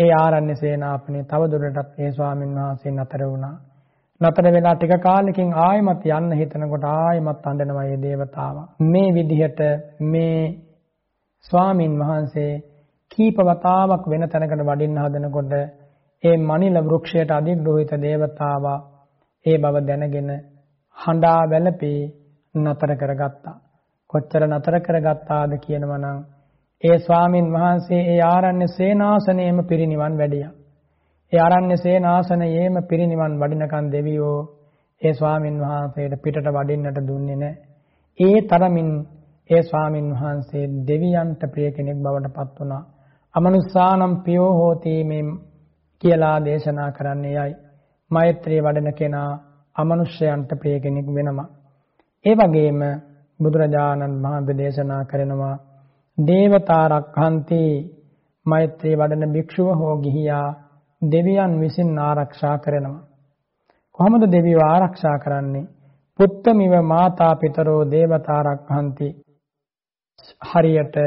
ඒ ආරණ්‍ය සේනාපනේ තව දුරටත් ඒ ස්වාමින් වහන්සේ නතර වුණා. නතර වෙලා ටික කාලෙකින් ආයෙමත් යන්න හිතනකොට ආයෙමත් අඬනවා මේ దేవතාවා. මේ විදිහට මේ ස්වාමින් වහන්සේ කීප වතාවක් වෙන තැනකට වඩින්න හදනකොට ඒ මනිල වෘක්ෂයට අධිග්‍රහිත దేవතාවා ඒ බව දැනගෙන හඬා වැළපී නතර කරගත්තා. කොච්චර නතර කරගත්තාද කියනවනම් ඒ ස්වාමින් වහන්සේ ඒ ආරණ්‍ය සේනාසනයේම පිරිනිවන් වැඩියා. ඒ ආරණ්‍ය සේනාසනයේම පිරිනිවන් වඩිනකන් දෙවියෝ ඒ ස්වාමින් වහන්සේට පිටට වඩින්නට දුන්නේ නැහැ. ඒ තරමින් ඒ ස්වාමින් වහන්සේ දෙවියන්ට ප්‍රිය කෙනෙක් බවට පත් වුණා. අමනුස්සානම් පියෝ හෝති මේ කියලා දේශනා කරන්නේ යයි. මෛත්‍රී වඩන කෙනා අමනුෂ්‍යයන්ට ප්‍රිය කෙනෙක් වෙනවා. ඒ වගේම බුදුරජාණන් වහන්සේ දේශනා කරනවා දේවතා රක්ඛන්ති මෛත්‍රී වඩන භික්ෂුව හෝ ගිහියා දෙවියන් විසින් ආරක්ෂා කරනවා. කොහොමද දෙවියෝ ආරක්ෂා කරන්නේ? පුත්තමිව මාතා පිතරෝ දේවතා රක්ඛන්ති. හරියට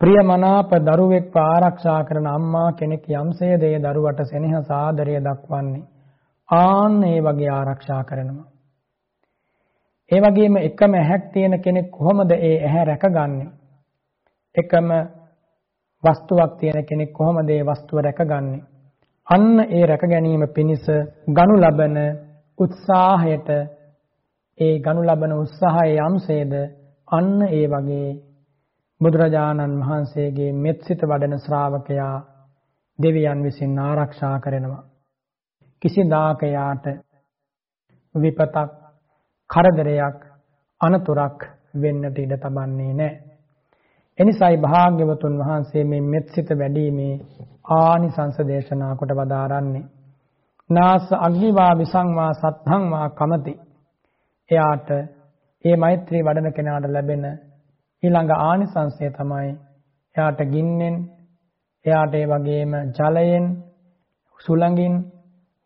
ප්‍රියමනාප දරුවෙක්ව ආරක්ෂා කරන අම්මා කෙනෙක් යම්සේද ඒ දරුවට සෙනෙහස ආදරය දක්වන්නේ ආන්න ඒ වගේ ආරක්ෂා කරනවා. ඒ වගේම එකම ඇහැක් තියෙන කෙනෙක් කොහොමද ඒ ඇහැ රැකගන්නේ? එකම වස්තුවක් තියෙන කෙනෙක් කොහොමද ඒ වස්තුව රැකගන්නේ? අන්න ඒ රැක ගැනීම පිණිස ගනු ලබන උත්සාහයට ඒ ගනු ලබන උත්සාහයේ යම්සේද අන්න ඒ වගේ බුදුරජාණන් වහන්සේගේ මෙත්සිත වඩන ශ්‍රාවකයා දෙවියන් විසින් ආරක්ෂා කරනවා. කිසිදාක යාට විපතක් කරදරයක් අනතුරක් වෙන්නට ඉඩ තබන්නේ නැහැ. එනිසායි භාග්‍යවතුන් වහන්සේ මේ මෙත්සිත වැඩිීමේ ආනිසංස දේශනා කොට වදාරන්නේ. නාස අග්නිවා විසංවා සත්හං වා කමති. එයාට මේ මෛත්‍රී වඩන කෙනාට ලැබෙන ඊළඟ ආනිසංසය තමයි එයාට ගින්නෙන් එයාට ඒ වගේම ජලයෙන් සුළඟින්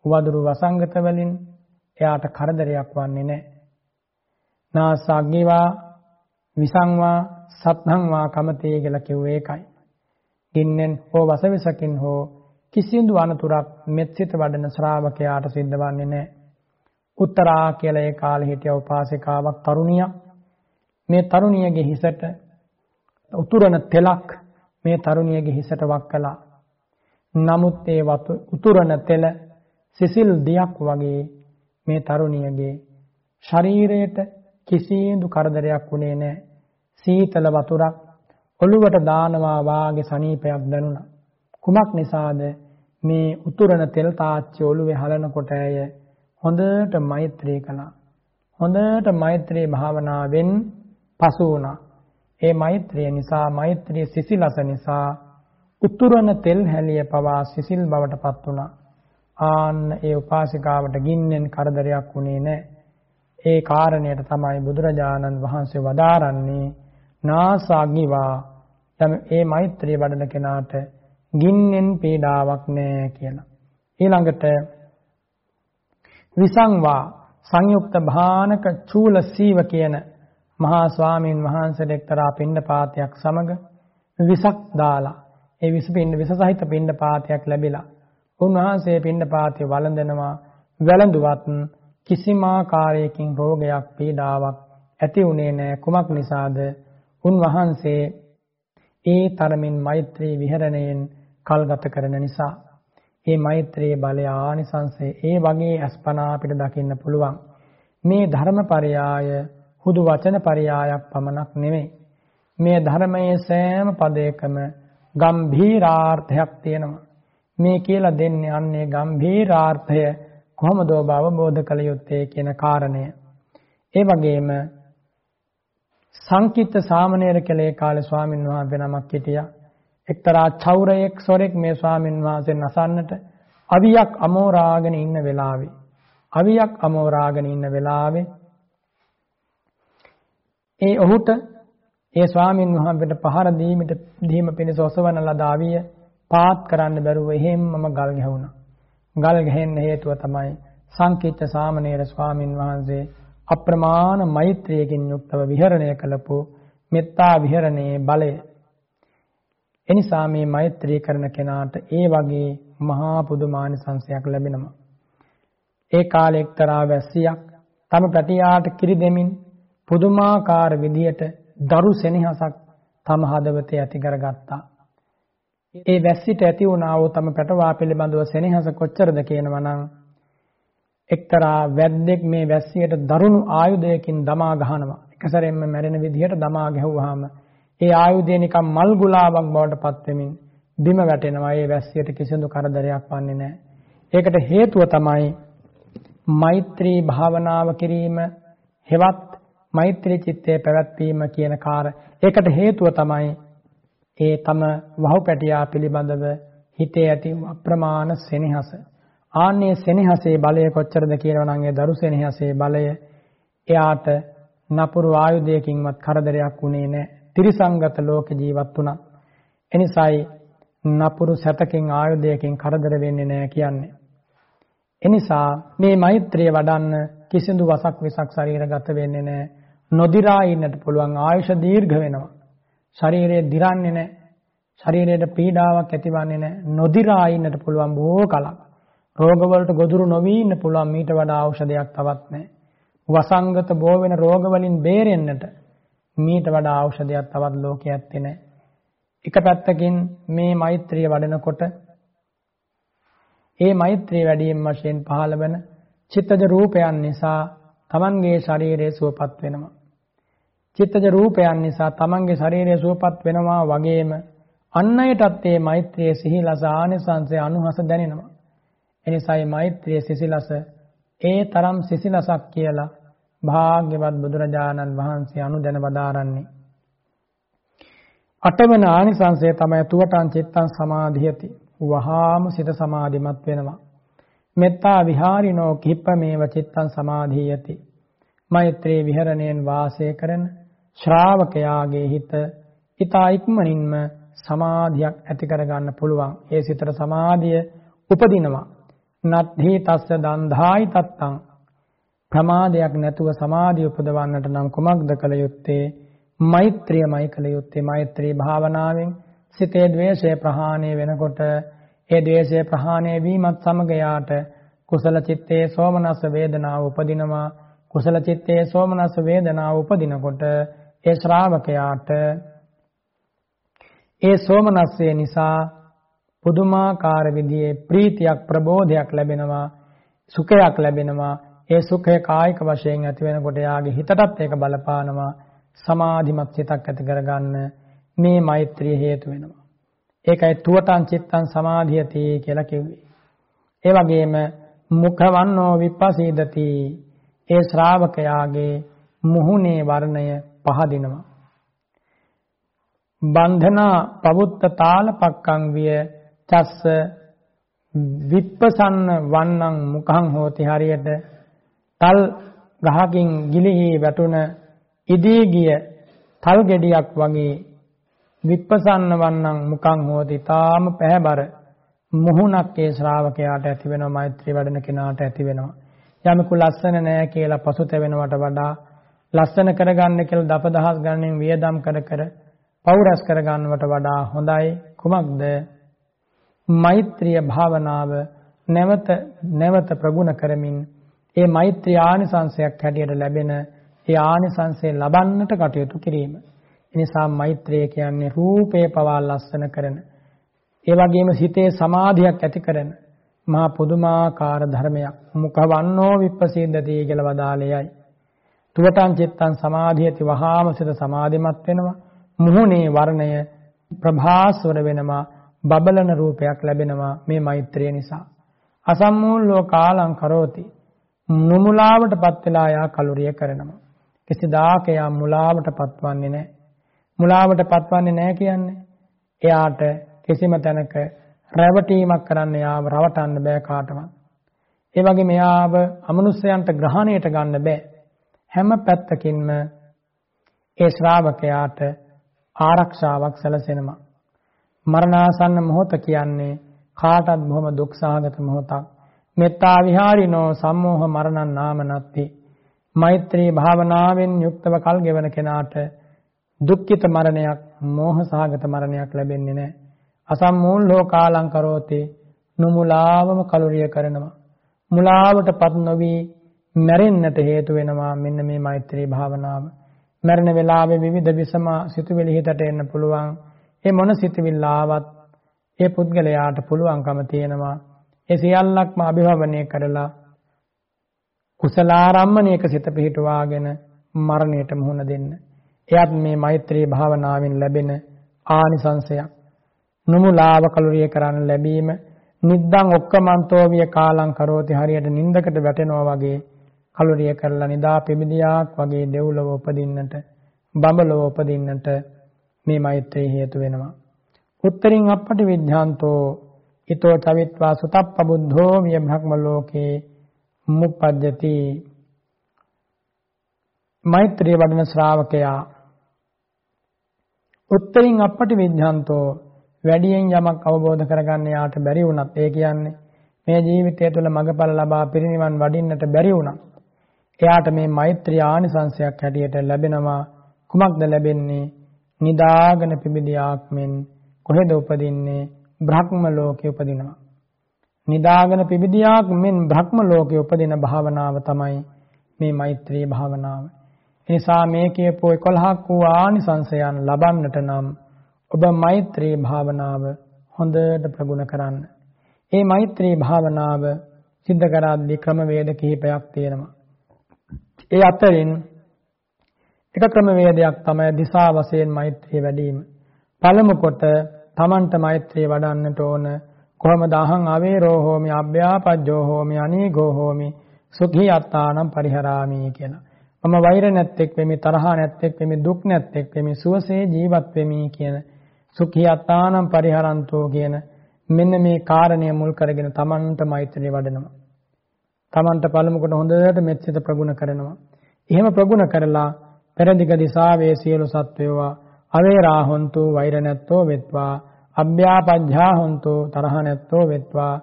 වදුරු වසංගත වලින් එයාට කරදරයක් වන්නේ නැහැ. නාසග්ගිවා විසංවා සත්හංවා කමතේ කියලා කිව්වේ ඒකයි. ගින්නෙන් හෝ වසවිසකින් හෝ කිසිදු අනතුරක් මෙත්සිත වඩන ශ්‍රාවකයාට සිද්ධ වන්නේ නැහැ. උත්තරා කියලා ඒ කාලේ හිටිය උපාසිකාවක් තරුණියක් මේ තරුණියගේ හිසට උතුරන තෙලක් මේ තරුණියගේ හිසට වක් කළා. නමුත් ඒ උතුරන තෙල සිසිල් දියක් වගේ මේ තරුණියගේ ශරීරයට කිසිදු කරදරයක් වුණේ නැහැ. සීතල වතුරක් ඔළුවට දානවා වාගේ සනීපයක් දැනුණා. කුමක් නිසාද මේ උතුරන තෙල් තාච්චි ඔළුවේ හලනකොට ඇය හොඳට මෛත්‍රී කළා. හොඳට මෛත්‍රී භාවනාවෙන් පසු වුණා. ඒ මෛත්‍රිය නිසා මෛත්‍රී සිසිලස නිසා උතුරන තෙල් හැලිය පවා සිසිල් බවට පත් වුණා. ආන්න ඒ උපාසිකාවට ගින්නෙන් කරදරයක් වුණේ නැහැ. ඒ කාරණයට තමයි බුදුරජාණන් වහන්සේ වදාරන්නේ. නාසාග්නිවා යම් ඒ මෛත්‍රිය වඩන කෙනාට ගින්නෙන් පීඩාවක් නැහැ කියලා. ඊළඟට විසංවා. සංයුක්ත භානක චූල සීව කියන මහා ස්වාමීන් වහන්සේට එක්තරා පින්ඩපාතයක් සමග විසක් දාලා ඒ විස පින්ඩ විස සහිත පින්ඩපාතයක් ලැබිලා උන්වහන්සේ පින්ඩපාතය වළඳනවා වැළඳුවත් කිසිම ආකාරයකින් රෝගයක් පීඩාවක් ඇති වුණේ නැහැ කුමක් නිසාද? උන්වහන්සේ ඒ තරමින් මෛත්‍රී විහරණයෙන් කල්ගත කරන නිසා. මේ මෛත්‍රී බලය ආනිසංසය ඒ වගේ අස්පනා අපිට දකින්න පුළුවන්. මේ ධර්මපරයාය හුදු වචන පරයායක් පමණක් නෙමෙයි. මේ ධර්මයේ සෑම පදයකම ගම්භීරාර්ථයක් තියෙනවා. මේ කියලා දෙන්නේ අන්නේ ගම්භීරාර්ථය කොහොමද ඔබ අවබෝධ කළ යුත්තේ කියන කාරණය ඒ වගේම සංකිට සාමණේර කෙලේ කාලේ ස්වාමීන් වහන්සේ නමක් හිටියා. එක්තරා චෞරයෙක් සොරෙක් මේ ස්වාමීන් වහන්සේන් අසන්නට අවියක් අමෝරාගෙන ඉන්න වෙලාවේ අවියක් අමෝරාගෙන ඉන්න වෙලාවේ ඒ ඔහුට ඒ ස්වාමීන් වහන්සේට පහර දීමිට දීම පිණිස ඔසවන ලද අවිය පාත් කරන්න බැරුව එහෙම්මම ගල් ගැහුණා. ගල් ගැහෙන්න හේතුව තමයි සංකීර්ත සාමණේර ස්වාමින් වහන්සේ අප්‍රමාණ මෛත්‍රියකින් යුක්තව විහරණය කළපු මෙත්තා විහරණයේ බලය. එනිසා මේ මෛත්‍රී කරන කෙනාට ඒ වගේ මහා පුදුමානිසංසයක් ලැබෙනවා. ඒ කාලේ එක්තරා වැස්සියක් තම පැටියාට කිරි දෙමින් පුදුමාකාර විදියට දරු සෙනෙහසක් තම හදවතේ ඇති කරගත්තා. ඒ වැස්සිට ඇති වුණා වූ තම පැටවා පිළිබඳව සෙනෙහස කොච්චරද කියනවා නම් එක්තරා වැද්දෙක් මේ වැස්සියට දරුණු ආයුධයකින් දමා ගහනවා. එක සැරෙන්ම මැරෙන විදිහට දමා ගැහුවාම ඒ ආයුධය නිකන් මල් ගුලාවක් බවට පත් වෙමින් බිම වැටෙනවා. ඒ වැස්සියට කිසිදු කරදරයක් වන්නේ නැහැ. ඒකට හේතුව තමයි මෛත්‍රී භාවනාව කිරීම හෙවත් මෛත්‍රී චිත්තය පැවැත්වීම කියන කාර. ඒකට හේතුව තමයි ඒ තම වහුපැටියා පිළිබඳව හිතේ ඇති අප්‍රමාණ සෙනෙහස. ආන්නේ සෙනෙහසේ බලය කොච්චරද කියනවනම් ඒ දරු සෙනෙහසේ බලය එයාට නපුරු ආයුධයකින්වත් කරදරයක් වුණේ නැහැ. ත්‍රිසංගත ලෝක ජීවත් වුණා. එනිසායි නපුරු සැතකින් ආයුධයකින් කරදර වෙන්නේ නැහැ කියන්නේ. එනිසා මේ මෛත්‍රිය වඩන්න කිසිදු වසක් විසක් ශරීරගත වෙන්නේ නැහැ. නොදිරා ඉන්නට පුළුවන් ආයුෂ දීර්ඝ වෙනවා. ශරීරය දිරන්නේ නැහැ. ශරීරයට පීඩාවක් ඇතිවන්නේ නැහැ. නොදිරා ඉන්නට පුළුවන් බොහෝ කලක්. රෝගවලට ගොදුරු නොවී ඉන්න පුළුවන් මීට වඩා ඖෂධයක් තවත් නැහැ. වසංගත බෝ වෙන රෝග වලින් බේරෙන්නට මීට වඩා ඖෂධයක් තවත් ලෝකයේ ඇත්තේ නැහැ. එක පැත්තකින් මේ මෛත්‍රිය වඩනකොට ඒ මෛත්‍රිය වැඩියෙන් වශයෙන් පහළ වෙන චිත්තජ රූපයන් නිසා Tamanගේ ශරීරය සුවපත් වෙනවා. චිත්තජ රූපයන් නිසා Tamanගේ ශරීරය සුවපත් වෙනවා වගේම අන් අයටත් මේ මෛත්‍රියේ සිහිලස ආනිසංසය අනුහස දැනෙනවා. එනිසායි මෛත්‍රියේ සිසිලස ඒ තරම් සිසිලසක් කියලා භාග්‍යවත් බුදුරජාණන් වහන්සේ අනුදැන වදාරන්නේ. අටවන ආනිසංසය තමයි තුවටන් චිත්තං සමාධියති. වහාම සිත සමාධිමත් වෙනවා. මෙත්තා විහාරිනෝ කිප්පමේව චිත්තං සමාධියති. මෛත්‍රී විහරණයෙන් වාසය කරන ශ්‍රාවකයාගේ හිත ඊතා ඉක්මනින්ම සමාධියක් ඇති කරගන්න පුළුවන්. ඒ සිතට සමාධිය උපදිනවා. නත්හි තස්ස දන්ධායි තත්තං ප්‍රමාදයක් නැතුව සමාධිය උපදවන්නට නම් කුමක්ද කළ යුත්තේ මෛත්‍රියමයි කළ යුත්තේ මෛත්‍රී භාවනාවෙන් සිතේ ද්වේෂය ප්‍රහාණය වෙනකොට ඒ ද්වේෂය ප්‍රහාණය වීමත් සමග යාට කුසල චිත්තේ සෝමනස්ස වේදනාව උපදිනවා කුසල චිත්තේ සෝමනස්ස වේදනාව උපදිනකොට ඒ ශ්‍රාවකයාට ඒ සෝමනස්සය නිසා පුදුමාකාර විදිහේ ප්‍රීතියක් ප්‍රබෝධයක් ලැබෙනවා සුඛයක් ලැබෙනවා. ඒ සුඛය කායික වශයෙන් ඇති වෙනකොට යාගේ හිතටත් ඒක බලපානවා සමාධිමත් සිතක් ඇති කරගන්න මේ මෛත්‍රිය හේතු වෙනවා. ඒකයි තුවටන් චිත්තං සමාධියති කියලා කිව්වේ. ඒ වගේම මුඛවන්නෝ විපස්සීදති. ඒ ශ්‍රාවකයාගේ මුහුණේ වර්ණය පහදිනවා. බන්ධනා පවුත්ත තාලපක්කං විය චස්ස විප්පසන්න වන්නං මුඛං හෝති හරියට තල් ගහකින් ගිලිහි වැටුන ඉදී ගිය තල් ගෙඩියක් වගේ විප්පසන්න වන්නං මුඛං හෝති තාම පැහැබර මුහුණක් ඒ ශ්‍රාවකයාට ඇති වෙනවා මෛත්‍රී වඩන කෙනාට ඇති වෙනවා යමකු ලස්සන නෑ කියලා පසුතැවෙනවට වඩා ලස්සන කරගන්න කියලා දපදහස් ගණනින් වියදම් කර කර පෞරස් කරගන්නවට වඩා හොඳයි කුමක්ද? මෛත්‍රිය භාවනාව නැවත නැවත ප්‍රගුණ කරමින් ඒ මෛත්‍රී ආනිසංශයක් හැටියට ලැබෙන ඒ ආනිසංශය ලබන්නට කටයුතු කිරීම. එනිසා මෛත්‍රිය කියන්නේ රූපේ පවා ලස්සන කරන ඒ වගේම සිතේ සමාධියක් ඇති කරන මහා පුදුමාකාර ධර්මයක්. මුඛවන්නෝ විප්පසීදති කියලා වදාළේයයි. තුවටන් චිත්තං සමාධියති වහාම සිත සමාධිමත් වෙනවා. මුහුණේ වර්ණය ප්‍රභාස්වර වෙනවා. බබලන රූපයක් ලැබෙනවා මේ මෛත්‍රිය නිසා. අසම්මූලෝ කාලං කරෝති. නුමුලාවටපත් වෙලා යා කලුරිය කරනවා. කිසිදාක යා මුලාවටපත් වන්නේ නැහැ. මුලාවටපත් වන්නේ නැහැ කියන්නේ එයාට කිසිම තැනක රැවටීමක් කරන්න යාව රවටන්න බෑ කාටවත්. ඒ වගේ මෙයාව අමනුෂ්‍යයන්ට ග්‍රහණයට ගන්න බෑ. හැම පැත්තකින්ම ඒ ශ්‍රාවකයාට ආරක්ෂාවක් සැලසෙනවා. මරණාසන්න මොහොත කියන්නේ කාටත් බොහොම දුක් සහගත මොහොතක්. මෙත්තා විහාරිනෝ සම්මෝහ මරණං නාමනත්ති. මෛත්‍රී භාවනාවෙන් යුක්තව කල් ගෙවන කෙනාට දුක්ඛිත මරණයක්, මෝහ සහගත මරණයක් ලැබෙන්නේ නැහැ. අසම්මූලෝ කාලං කරෝති නුමුලාවම කලුරිය කරනවා. මුලාවටපත් නොවි මැරෙන්නට හේතු වෙනවා මෙන්න මේ මෛත්‍රී භාවනාව. මරණ වෙලාවේ විවිධ විසම සිතුවිලි හිතට එන්න පුළුවන්. ඒ මොන සිතුවිල්ල ආවත් ඒ පුද්ගලයාට පුළුවන්කම තියෙනවා. ඒ සියල්ලක්ම අභිභවනය කරලා කුසලාරම්මණයක සිත පිහිටුවාගෙන මරණයට මුහුණ දෙන්න. එයත් මේ මෛත්‍රී භාවනාවෙන් ලැබෙන ආනිසංසයක්. නුමුලාව කලුරිය කරන්න ලැබීම නිද්දං ඔක්කමන්තෝ විය කාලං කරෝති හරියට නින්දකට වැටෙනවා වගේ කලුරිය කරලා නිදා පෙමිදියාක් වගේ දෙව්ලොව උපදින්නට බඹලොව උපදින්නට මේ මෛත්‍රී හේතු වෙනවා. උත්තරින් අපටි විඥාන්තෝ ඊතෝ චවිත්වා සුතප්පබුද්ධෝ විය බ්‍රහ්ම ලෝකේ මුප්පජ්ජති. මෛත්‍රී වඩන ශ්‍රාවකයා උත්තරින් අපටි විඥාන්තෝ වැඩියෙන් යමක් අවබෝධ කරගන්න යාට බැරි වුණත් ඒ කියන්නේ මේ ජීවිතය තුළ මඟඵල ලබා පිරිනිවන් වඩින්නට බැරි වුණත් එයාට මේ මෛත්‍රී ආනිසංශයක් හැටියට ලැබෙනවා. කුමක්ද ලැබෙන්නේ? නිදාගෙන පිබිදියාක් මෙන් කොහෙද උපදින්නේ? බ්‍රහ්ම ලෝකේ උපදිනවා. නිදාගෙන පිබිදියාක් මෙන් බ්‍රහ්ම ලෝකේ උපදින භාවනාව තමයි මේ මෛත්‍රී භාවනාව. එනිසා මේ කියපෝ 11ක් වූ ආනිසංශයන් ලබන්නට නම් ඔබ මෛත්‍රී භාවනාව හොඳට ප්‍රගුණ කරන්න. ඒ මෛත්‍රී භාවනාව සිද්ධ කරද්දී ක්‍රමවේද කිහිපයක් තියෙනවා. ඒ අතරින් එක ක්‍රමවේදයක් තමයි දිසා වශයෙන් මෛත්‍රිය වැඩිම. පළමු කොට තමන්ට මෛත්‍රිය වඩන්නට ඕන කොහොමද අහං අවේරෝ හෝමි අභ්‍යාපජ්ජෝ හෝමි අනීගෝ හෝමි සුඛී අත්තානම් පරිහරාමි කියලා. මම වෛර නැත්තේක් වෙමි තරහ නැත්තේක් වෙමි දුක් නැත්තේක් වෙමි සුවසේ ජීවත් වෙමි කියන සුඛී අත්තානම් පරිහරන්තෝ කියන මෙන්න මේ කාරණය මුල් කරගෙන තමන්ට මෛත්‍රිය වඩනවා. තමන්ට පළමු කොට හොඳට මෙත්සිත ප්‍රගුණ කරනවා. එහෙම ප්‍රගුණ කරලා පෙරදිග දිසාවේ සියලු සත්වයෝවා අවේරා හොන්තු වෛර නැත්තෝ වෙත්වා අභ්‍යාපජ්ජා හොන්තු තරහ නැත්තෝ වෙත්වා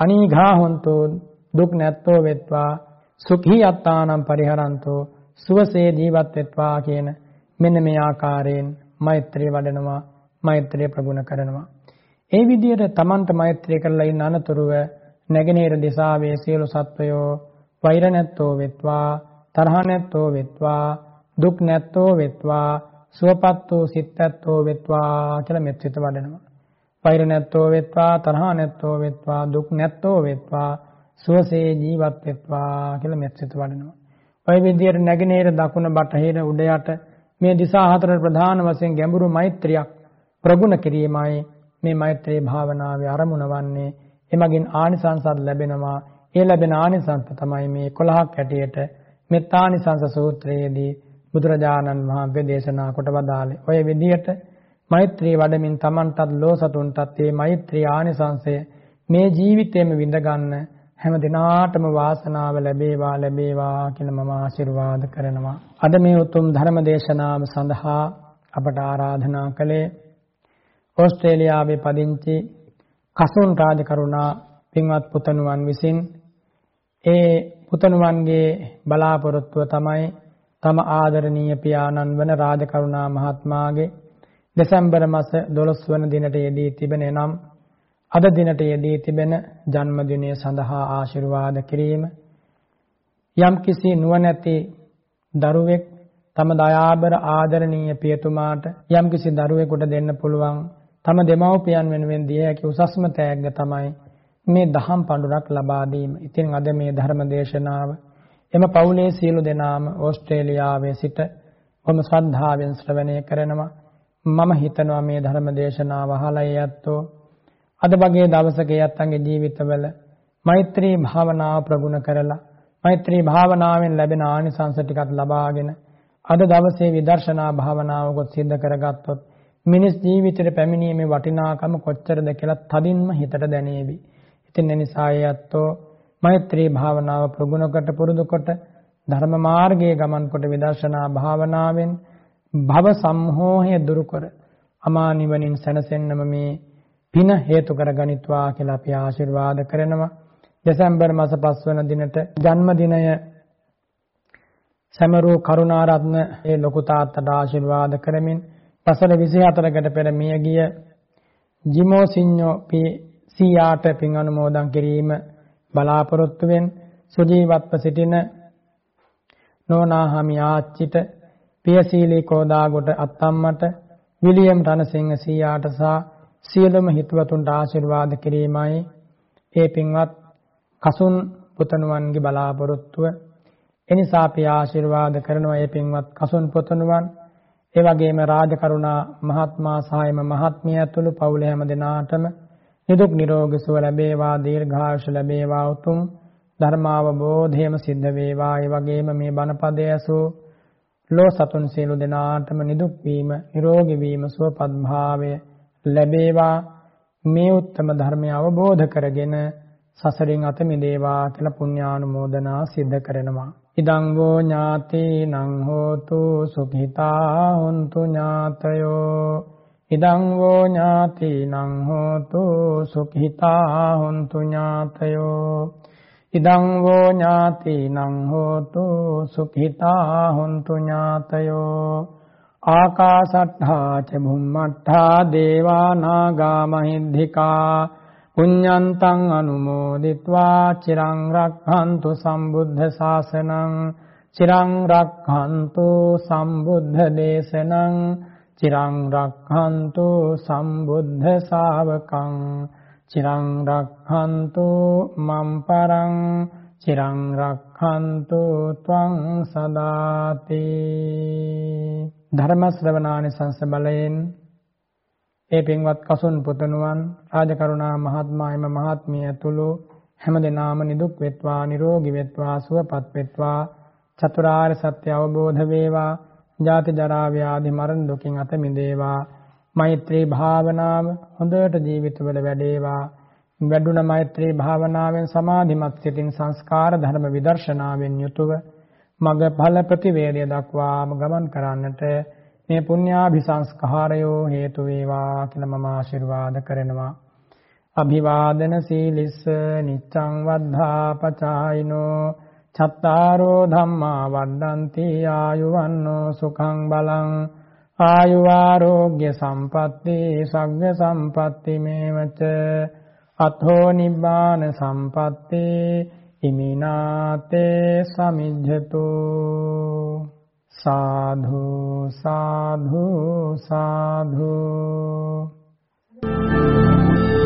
අනීඝා හොන්තු දුක් නැත්තෝ වෙත්වා සුඛී අත්තානම් පරිහරන්තෝ සුවසේ ජීවත් වෙත්වා කියන මෙන්න මේ ආකාරයෙන් මෛත්‍රිය වඩනවා මෛත්‍රිය ප්‍රගුණ කරනවා. ඒ විදිහට Tamanට මෛත්‍රිය කරලා ඉන්න අනතුරුව නැගෙනහිර දිසාවේ සියලු සත්වයෝ වෛර නැත්තෝ වෙත්වා තරහ නැත්තෝ වෙත්වා දුක් නැත්තෝ වෙත්වා සුවපත් වූ සිත් ඇත්තෝ වෙත්වා කියලා මෙත් සිත වඩනවා. වෛර නැත්තෝ වෙත්වා තරහ නැත්තෝ වෙත්වා දුක් නැත්තෝ වෙත්වා සුවසේ ජීවත් වෙත්වා කියලා මෙත් සිත වඩනවා. ওই විදිහට නැගෙනහිර දකුණ බටහිර උඩ යට මේ දිසා හතර ප්‍රධාන වශයෙන් ගැඹුරු මෛත්‍රියක් ප්‍රගුණ කිරීමයි මේ මෛත්‍රී භාවනාවේ අරමුණ වන්නේ. එමගින් ආනිසංසත් ලැබෙනවා. ඒ ලැබෙන ආනිසංස තමයි මේ 11ක් හැටියට මෙත්තානිසංස සූත්‍රයේදී බුදුරජාණන් වහන්සේ දේශනා කොට වදාළේ. ඔය විදිහට මෛත්‍රී වඩමින් Tamanටත් ලෝසතුන්ටත් මේ මෛත්‍රී ආනිසංසය මේ ජීවිතේම විඳ ගන්න හැම දිනාටම වාසනාව ලැබේවා ලැබේවා කියලා මම ආශිර්වාද කරනවා. අද මේ උතුම් ධර්ම දේශනාව සඳහා අපට ආරාධනා කළේ ඕස්ට්‍රේලියාවේ පදිංචි කසුන් රාජකරුණා පින්වත් පුතණුවන් විසින් ඒ පුතණුවන්ගේ බලාපොරොත්තුව තමයි තම ආදරණීය පියාණන් වන රාජකරුණා මහත්මයාගේ දෙසැම්බර් මාස 12 වන දිනට යෙදී තිබෙන නම් අද දිනට යෙදී තිබෙන ජන්මදිනය සඳහා ආශිර්වාද කිරීම. යම්කිසි නුවණැති දරුවෙක් තම දයාබර ආදරණීය පියතුමාට යම්කිසි දරුවෙකුට දෙන්න පුළුවන් තම දෙමව්පියන් වෙනුවෙන් දිය හැකි උසස්ම තෑග්ග තමයි මේ දහම් පඬුරක් ලබා දීම. ඉතින් අද මේ ධර්ම දේශනාව එම පවුලේ සියලු දෙනාම ඕස්ට්‍රේලියාවේ සිට කොම ශ්‍රද්ධාවෙන් ශ්‍රවණය කරනවා. මම හිතනවා මේ ධර්ම දේශනාව අහලා යැත්තෝ අද වගේ දවසක යත්තන්ගේ ජීවිතවල මෛත්‍රී භාවනාව ප්‍රගුණ කරලා මෛත්‍රී භාවනාවෙන් ලැබෙන ආනිසංස ටිකක් ලබාගෙන අද දවසේ විදර්ශනා භාවනාවකොත් සිද්ධ කරගත්තොත් මිනිස් ජීවිතේ පැමිණීමේ වටිනාකම කොච්චරද කියලා තදින්ම හිතට දැනේවි. ඉතින් එනිසා යැත්තෝ මෛත්‍රී භාවනාව ප්‍රගුණ කොට පුරුදු කොට ධර්ම මාර්ගයේ ගමන් කොට විදර්ශනා භාවනාවෙන් භව සම්මෝහය දුරු කර අමා නිවනින් සැනසෙන්නම මේ පින හේතු කරගනිත්වා කියලා අපි ආශිර්වාද කරනවා. දෙසැම්බර් මාස 5 වන දිනට ජන්මදිනය සමරු කරුණාරත්න ඒ ලොකු තාත්තට ආශිර්වාද කරමින් වසර 24කට පෙර මිය ගිය ජිමෝ සිඤ්ඤෝ පී සීයාට පින් අනුමෝදන් කිරීම බලාපොරොත්තුවෙන් සුජීවත්ව සිටින නෝනාහමි ආච්චිට පියසීලී කෝදාගොඩ අත්තම්මට විලියම් රණසිංහ සීයාට සහ සියලුම හිතවතුන්ට ආශිර්වාද කිරීමයි. ඒ පින්වත් කසුන් පුතණුවන්ගේ බලාපොරොත්තුව. එනිසා අපි ආශිර්වාද කරනවා. ඒ පින්වත් කසුන් පුතණුවන් ඒ වගේම රාජකරුණා මහත්මයා සහායම මහත්මිය ඇතුළු පවුල හැම දෙනාටම නිදුක් නිරෝගී සුව ලැබේවා දීර්ඝායුෂ ලැබේවා උතුම් ධර්මාවබෝධයම සිද්ධ වේවා. ඒ වගේම මේ බණපදය ඇසූ ලෝ සතුන් සියලු දෙනාටම නිදුක් වීම නිරෝගී වීම සුවපත් භාවය ලැබේවා. මේ උත්තම ධර්මය අවබෝධ කරගෙන සසරින් අත මිදේවා කියලා පුණ්‍යානුමෝදනා සිද්ධ කරනවා. ඉදං වෝ ඥාතිනං හෝතු සුඛිතා හොන්තු ඥාතයෝ. ඉදං වෝ ඥාතිනං හෝතු සුඛිතා හොන්තු ඥාතයෝ. ඉදං වෝ ඥාතිනං හෝතු සුඛිතා හොන්තු ඥාතයෝ. ආකාසට්ඨා ච භුම්මට්ඨා දේවා නාග මහිද්దికා පුඤ්ඤන්තං අනුමෝදිත්වා චිරං රක්ඛන්තු සම්බුද්ධ ශාසනං චිරං රක්ඛන්තු සම්බුද්ධ දේශනං චිරං රක්ඛන්තු සම්බුද්ධ ශාවකං චිරං රක්ඛන්තු මම් පරං චිරං රක්ඛන්තු ත්වං සදාති. ධර්ම ශ්‍රවණානි සංස බලයෙන් ඒ පින්වත් කසුන් පුතණුවන් රාජකරුණා මහත්මයා එම මහත්මිය ඇතුළු හැමදෙනාම නිදුක් වෙත්වා නිරෝගී වෙත්වා සුවපත් වෙත්වා චතුරාර්ය සත්‍ය අවබෝධ වේවා ජාති ජරා ව්‍යාධි මරණ දුකින් අත මිදේවා මෛත්‍රී භාවනාව හොඳට ජීවිතවල වැඩේවා වැඩුණ මෛත්‍රී භාවනාවෙන් සමාධිමත් සිතින් සංස්කාර ධර්ම විදර්ශනාවෙන් යුතුව මග ඵල ප්‍රතිවේදය දක්වාම ගමන් කරන්නට මේ පුණ්‍යාභිසංස්කාරයෝ හේතු වේවා කියලා මම ආශිර්වාද කරනවා. අභිවාදන සීලිස්ස නිච්ඡං වද්ධා පචායිනෝ චත්තාරෝ ධම්මා වඩ්ඩಂತಿ ආයුවන්නෝ සුඛං බලං ආයු ආරෝග්‍ය සම්පatti සග්ග සම්පatti මේවච අතෝ නිබ්බාන සම්පatti ඉමිනාතේ සමිජ්ජතෝ සාධු සාධු සාධු Thank you.